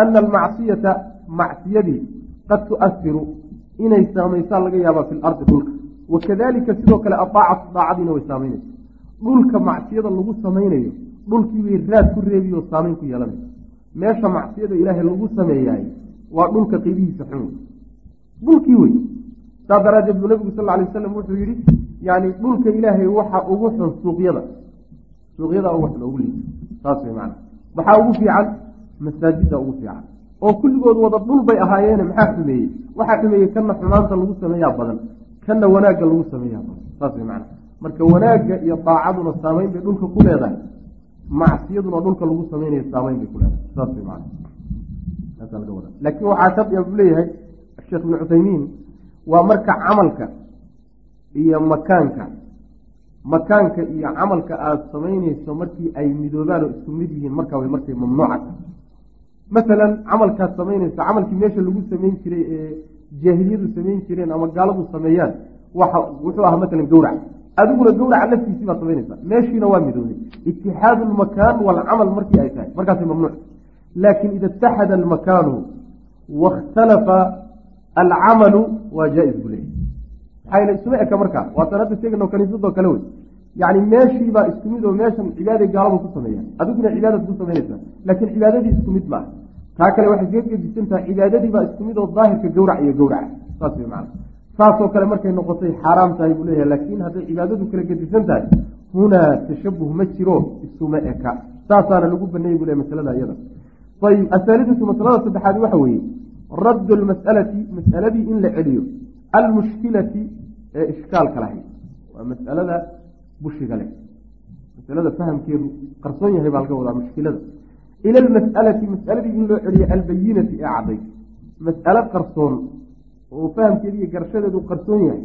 ana almacsiyata macsiyadii qad tu'asiru inay saamaysaa laga yaabaa fi lardi dhulka. Wakadalika sidoo kale adaacatu daacadiina way saamaynaysa dhulka macsiyada lagu samaynayo dhulkiibay raad ku reebiyo saamayn ku yeelanaysa meesha macsiyada ilaahay lagu sameeyaay waa dhulka qiibihiisa xun. Dhulkii wey saas daraaddeed buu nabigu sal alay wasalam wuxuu yihi yani dhulka ilaahay waxa ugu xun suuqyada. Suuqyada xun ugu liita saas way macana maxaa ugu fiican masaajida ugu fiican. Oo kulligood wada dhul bay ahaayeene maxaa xumeeyey? Waxaa xumeeyey kana xumaanta lagu sameeyaa badan. Kana wanaagga lagu sameeyaa badan. Saas way macana marka wanaagga iyo daacaduna saamayn bay dhulka ku leedahay. Macsiyaduna dhulka lagu samaynayo saamayn bay ku leedahay. Laakiin waxaa shardiga buu leeyahay sheekh ibnu cuthaymiin waa marka camalka iyo makaanka makaanka iyo camalka aada samaynayso markii ay midoobaan oo isku mid yihiin markaa way markay mamnuuca tahay masalan camalkaad samaynayso camalkii meesha lagu samayn jiray ee jaahiliyadu samayn jireen ama gaaladu sameeyaan wuxuu ahaa masalan gawrac adiguna gawraca laftiisii baad samaynaysaa meeshiina waa midoobay. Itixaadu lmakaan walcamal markii ay tahay. Markaasay mamnuuc. Laakin ida itaxada almakaanu wakhtalafa alcamalu waa jaa-is buu leeyahy maxayna isuma eka markaa waataan hadda sheegano kaniisadoo kale wey. Yani meeshiibaa isku mid oo meeshan cibaaday gaaladu ku sameeyaan. Adiguna cibaadad ku samaynaysaa laakiin cibaadadii isku mid maaha. Taa kale waxay kaga gedisan tahay cibaadadiibaa isku mid oo daahirka gawrac iyo gawraca. Saas wey macana saasoo kale markay noqotay xaaraam tahay buu leeyahay laakiin hadday cibaadadu kala gedisan tahay hunaa tashabuh ma jiro isuma eka saasaana lagu baneeyey buu leey masalada iyada ayib asaaliatu masalada saddexaad waxa weeye raddu lmas'alati mas'aladii in la celiyo almushkilati ee ishkaalka lahayd. Waa mas'alada bushiga leh. Masalada fahamkeedu qarsoon yahay baa laga wadaa mushkilada. Ila almas'alati mas'aladii in loo celiyo albayinati ee cadday mas'alo qarsoon oo fahamkeedu iyo garashadeedu qarsoon yahay.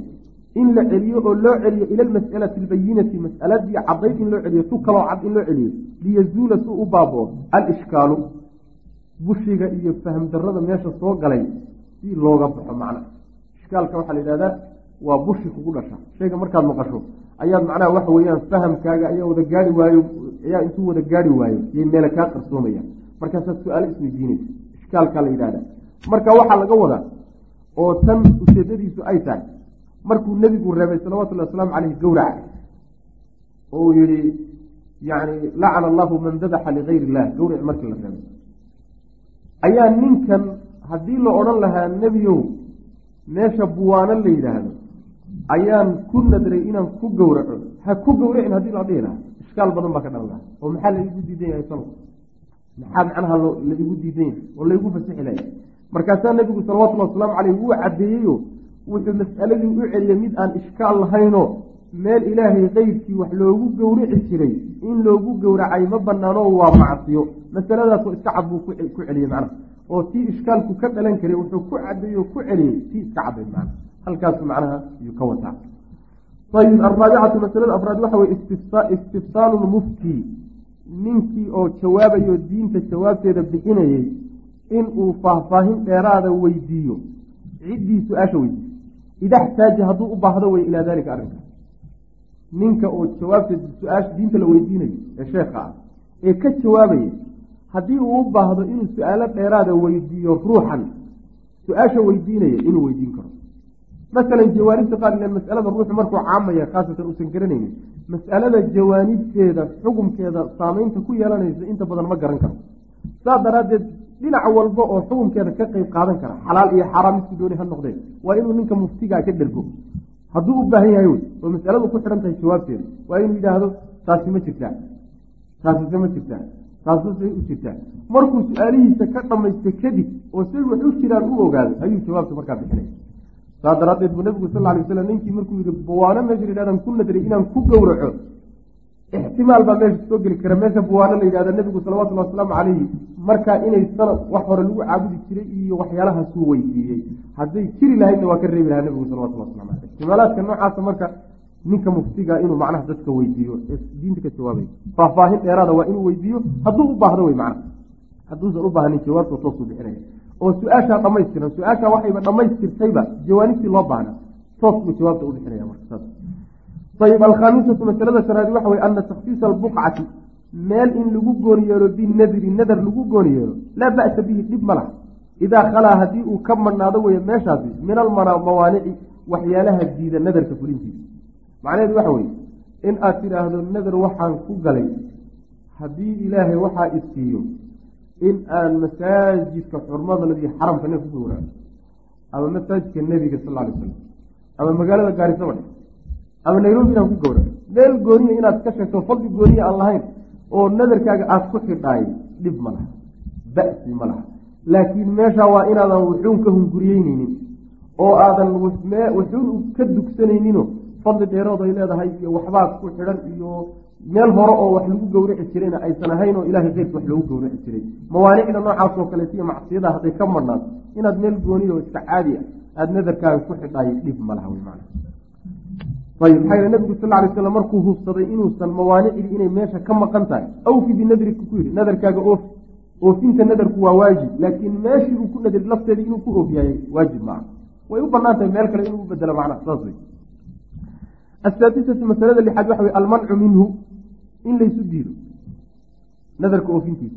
In la celiyo oo loo celiyo ila almas'alati albayinati mas'aladii caddayd in loo celiyo tu kaloo cad in loo celiyo liyazuula su u baaboo alishkaalu bushiga iyo faham darada meesha soo galay si looga baxo macna. Ishkaalka waxaa la yidhahdaa waa bushi kugu dhasha. Shayga markaad maqasho ayaad macnaha waxa weeyaan fahamkaaga ayaa wada gaari waayo ayaa intuu wada gaari waayo yay meele kaa qarsoomayaan markaasaad su'aalo isweydiinaysa ishkaalkaa la yidhahda marka waxaa laga wadaa oo tan ujeedadiisu ay tahay. Markuu nebigu reebay salawatullahi wasalaamu caleyh gawraca oo uu yihi yani lacana allahu man dabaxa ligayr illah gawric markii la reebay. Ayaa ninkan haddii la odhan lahaa nebiyow meesha buwaano la yidhaahdo ayaan ku nadray inaan ku gowraco. Ha ku gowracin haddii la dhihi lahaa. Ishkaal badan baa ka dhalan laha oo maxaa laigu diidan yahay salo maxaa macnaha laigu diidan yahay oo laigu fasixi lahay markaasaa nebigu salawatullhi wasalaamu caleyh wuu caddeeyeyo wuxuu mas'aladii u celiyey mid aan ishkaal lahaynoo meel ilaahay keyrkii wax loogu gowrici jiray in loogu gowracay ma banaano waa macsiyo. Masaladaasoo iska cad buu ku celiyey macnaha. Oo tii ishkaalku ka dhalan karay wuxuu ku cadeeyo ku celiyey tii iska cadayd macnaha. Halkaasu macnaha ayuu ka wataa. Ayib alraabicatu masalada afraad waxa weye istifsaalu lmufti ninkii oo jawaabayo diinta jawaabteeda bixinayey inuu faahfaahin dheeraada weydiiyo. Ciddii su'aasha weydiiyo. Ida xtaaja hadduu u baahdo wey ilaa dalika arrinka. Ninka oo jawaabta su'aasha diinta la weydiinayo ee sheekha ah ee ka jawaabaya haddii uu u baahdo inuu su'aalo dheeraada weydiiyo ruuxan su'aasha weydiinaya inuu weydiin karo. Masalan jawaanibta qaar ilan masalada ruuxu markuu caamaya khaasatan uusan garanaynin mas'alada jawaanibteeda xukumkeeda saameynta ku yeelanaysa inta badan ma garan karo. Saa daraaddeed dhinac walba oo xukumkeeda ka qeyb qaadan kara xalaal iyo xaaraam midku dooni ha noqdeen waa inuu ninka muftigaa ka dhergo hadduu u baahan yahay wey oo masaladu ku xidhan tahay jawaabteeda waa inuu yidhaahdo taasi ma jirtaa taasise ma jirtaa taasisay u jirtaa. Markuu su'aalihiisa ka dhamaysto kadib oo say wax u jiraan u ogaado ayuu jawaabta markaa bixinaya saa daraaddeed buu nabigu sal alay waslam ninkii markuu yihi buwaano meesha yidhahdan ku nadray inaan ku gowraco ixtimaal baa meesha soo geli kara. Meesha buwaano la yidhahda nebigu salawatullhi wasalaamu calayhi. Markaa inay sana wax hore lagu caabudi jiray iyo waxyaalahaasuu weydiiyey hadday jiri lahaydna waa ka reebi lahaa nebigu salawatullah waslamu aleyh ixtimaalaadka noocaasa marka ninka muftiga inuu macnaha dadka weydiiyo ee diinta ka jawaabay faahfaahin dheeraada waa inuu weydiiyo hadduu u baahdo wey macnaha hadduusan u baahnin jawaabta toosuu bixinaya. Oo su'aashaa dhamaystiran su'aashaa waxayba dhamaystirtayba jawaanibtii loo baahna toos buu jawaabta u bixinaya markasaas ayib alkhaamisatu masalada shanaadi waxa weye ana takhsiisa albuqcati meel in lagu gooni yeelo binadri nadar lagu gooni yeelo laa ba'sa bihi dhib ma laha idaa khalaa haddii uu ka madhnaado weye meeshaasi min almawaanici waxyaalaha diida nadarka fulintiisa macnaheedu waxa weye in aad tidhaahdo nadar waxaan ku galay haddii ilaahay waxaa isiiyo in aan masaajidka xurmada ladiyo xaramka neef ku gowraco ama masaajidka nebiga sal ly slam ama magaalada gaarisaba dhe ama nairobi inaan ku gowraco meel gooniya inaad ka sheegto fadli gooniya aan lahayn oo nadarkaaga aada ku xidhaay dhib ma laha. Ba'si ma laha. Laakiin meesha waa inaadan wuxuun ka hunguriyeyneynin oo aadan wuxuun ka dugsanayninoo fadli dheerood ay leedahay iyo waxbaa ku xidhan iyo meel hore oo wax lagu gowraci jirayna aysan ahayn oo ilahay keyrka wax loogu gowraci jiray. Mawaanicda noocaas oo kaleet iyo macsiyada hadday ka marnaato inaad meel gooniya oo iska caadi ah aada nadarkaaga ku xidhaay dhib ma laha wy man ayib maxaa yele nabigu sal alay slam markuu hubsaday inuusan mawaanicdii inay meesha ka maqan tahay awfi binadrika ku yidhi nadarkaaga oofi oofinta nadarku waa waajib laakiin meeshii uu ku nadri lafteeda inuu ku oofiyaayey waajib maaha. Way u bannaan tahay meel kale inuu u bedelo macna saas wey asaadisatu masalada lixaad waxa wey almancu minhu in laysu diido nadarka oofintiisa.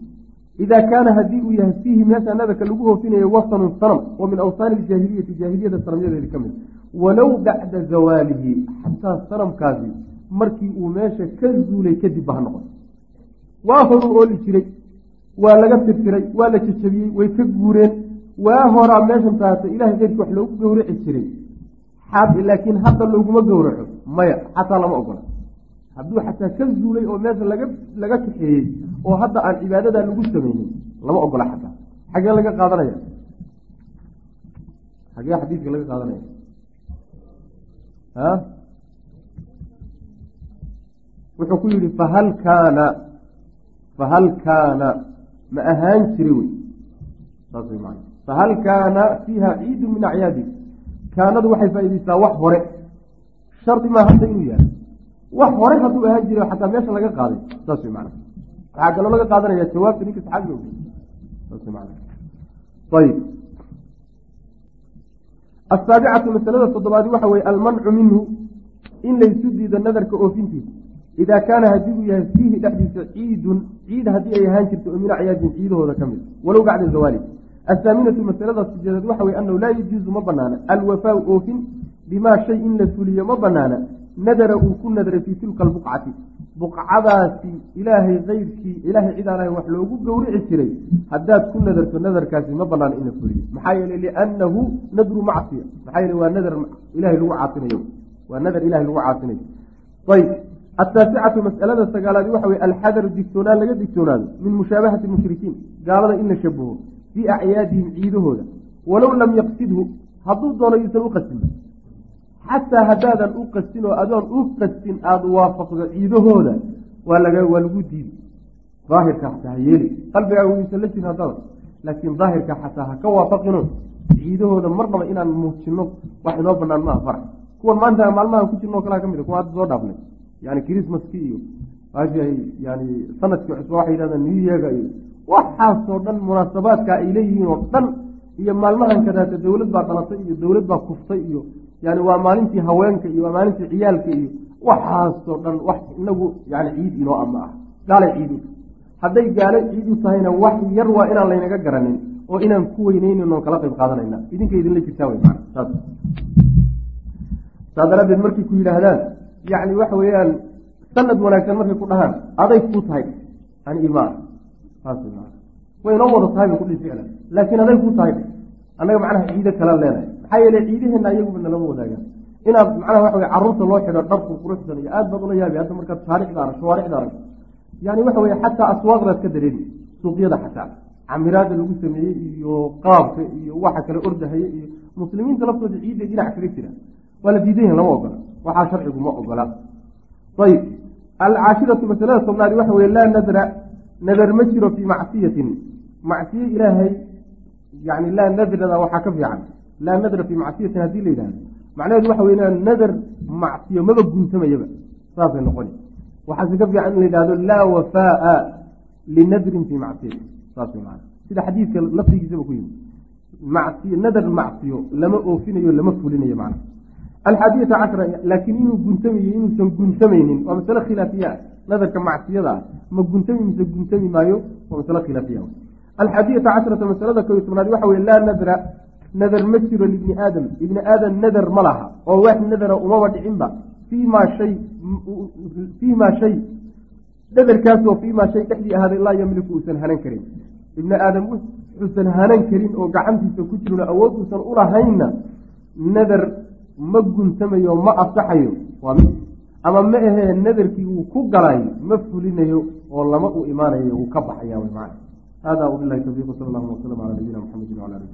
Idaa kaana haddii uu yahay fiihi meesha nadarka lagu oofinayo wasanun sanam oo min awsaani iljaahiliyati jaahiliyada sanamyadeedi ka mid walow bacda zawaalihi xataa sanamkaasi markii uu meesha ka zuulay kadib ha noqon. Waa horuu ooli jiray waa laga tirtiray waa la jejabiyey way ka guureen waa horaa meeshan taata ilahay keyrkii wax loogu gowraci jiray. Laakiin hadda looguma gowraco maya xataa lama ogola. Hadduu xataa ka zuulay oo meesha laga laga kaxeeyey oo hadda aan cibaadadaa lagu sameynin lama ogola xataa. Xagee laga qaadanaya? Xagee xadiidka laga qaadanaya wuxuu ku yihi fahal kaana fahal kaana ma ahaan jiri wey. Fahal kaana fiiha ciidu min acyaadi. Kaanadu waxay faaideysaa wax hore. Shardi maa hadda inuu yahay wax hore hadduu ahaan jira xataa meesha laga qaaday. Saas maana waxaa kaloo laga qaadanaya jawaabta ninka saxaabiga man ayib asaabicatu masalada toddobaadi waxa weye almancu minhu in laysu diido nadarka oofintiisa idaa kaana haddii uu yahay fiihi dhexdiisa ciidun ciid haddii ay ahaan jirto oo min acyaadin ciidahooda ka mid walow bacda zawaali athaaminatu masalada sideedaad waxa weye anahu laa yajuuzu ma banaana alwafaau oofin bimaa shay in la fuliyo ma banaana nadara uu ku nadray fii tilka albuqcati buqcadaasi ilaahay keyrkii ilaahay cid aan wax loogu gowrici jiray haddaad ku nadarto nadarkaasi ma banaana in la fuliyo maxaa yeele liannahu nadru macsiya. Maxaa yeele waa nadar ilahay lagu caasinayo. Waa nadar ilahay lagu caasinayo. Ayb ataasicatu masalada sagaalaadi waxa weye alxadaru digtoonaan laga digtoonaado min mushaabahati mushrikiin. Gaalada in la shabaho fii acyaadihim ciidahooda. Walow lam yaqsidhu hadduu doono yuusan u qasinba xataa haddaadan u qastin oo adoon u qastin aada waafaqdo ciidahooda waa laga waa lagu diidi daahirka xataa ha yeeli. Qalbigaaga wuyuusan la jirin haddaba. Laakiin daahirka xataa ha ka waafaqino ciidahooda marnaba inaan muujino wax inoo banaan maaha farax kuwan maanta maalmahan ku jirno o kalaa ka mid a kuwa hadda soo dhaafnay. Yani chrismaski iyo yani sannadkii cusba waxay yidhahdaan new yeaga iyo waxaasoo dhan munaasabaadka ay leeyihiin oo dhan iyo maalmahan kadaata dowlad baa dhalatay iyo dowlad baa kuftay iyo yani waa maalintii haweenka iyo waa maalintii ciyaalka iyo waxaasoo dhan wax inagu yani ciid inoo ama ah. Gaalay ciid u hadday gaalo ciid u tahayna wax yar waa inaan laynaga garanin oo inaan ku weyneynin kala qayb qaadanayna. Idinka idinla jirtaa wey saa daraadeed markay ku yidhaahdaan yani waxa weeyaan sanad wanaagsan markay ku dhahaan aday kuu tahay. Ani imaa saas way inoo wada tahay bay kudhi ficlan laakiin aday kuu tahay. Annaga macnaha ciido kala leenahay maxaa yeele ciidaheena ayaguba nalama wadaagaan. Inaad macnaha waxa wey carruurta loo xidho dharku quruxsan iyo aad baad ula yaabi hadda markaad shaaricda arag shawaaricda arag yani waxa weye xataa aswaaqdaad ka dareemi suuqyada xataa. Camiraada lagu sameeyey iyo qaabka iyo waxa kale ordahaye iyo muslimiinta laftooda ciidda dhinac kaga jira. Waa la diidan yahin lama ogola. Waxaa sharcigu ma ogola. Ayib. Alcaashiratu masalada tobnaadi waxa weye laa nadra nadar ma jiro fii macsiyatin. Macsiye ilaahay yani laa nadrada waxaa ka fiican laa nadra fii macsiyatin haddii la yidhahdo macnaheedu waxa wey nadar macsiyo maba guntamayaba saasay noqoni. Waxaase ka fiican in la yidhahdo laa wafaaa linadrin fii macsiyatin saas man sida xadiidka lafdigiisaba ku yimi macsiy nadar macsiyo lama oofinayo lama fulinayo macna alxaadiyata cashra laakiin inuu guntamayo inuusan guntamaynin waa masale khilaafiya. Ah nadarka macsiyada ah ma guntami mise guntami maayo waa masale khilaafiya. Alxaadiyata cashrata masalada ko iyo tobnaad waxa weye laa nadra nadar ma jiro libni aadam. Ibni aadam nadar ma laha. Oo wax nadara umaba dhicinba fiimaa shay fiimaa shay. Nadarkaasoo fiimaa shay dhexdii ahaaday laa yamliku uusan hanan karin. Ibni aadam wuxuusan hanan karin oo gacantiisa ku jirno awood uusan ulahaynna nadar ma guntamayo ma asaxayo waa mid. Ama ma ahee nadarkii uu ku galay ma fulinayo oo lama u imaanayo wuu ka baxaya wy maana hada wabilahi tawfiiq sal allahuma wasalam cala nabiyina mxamedi wala ali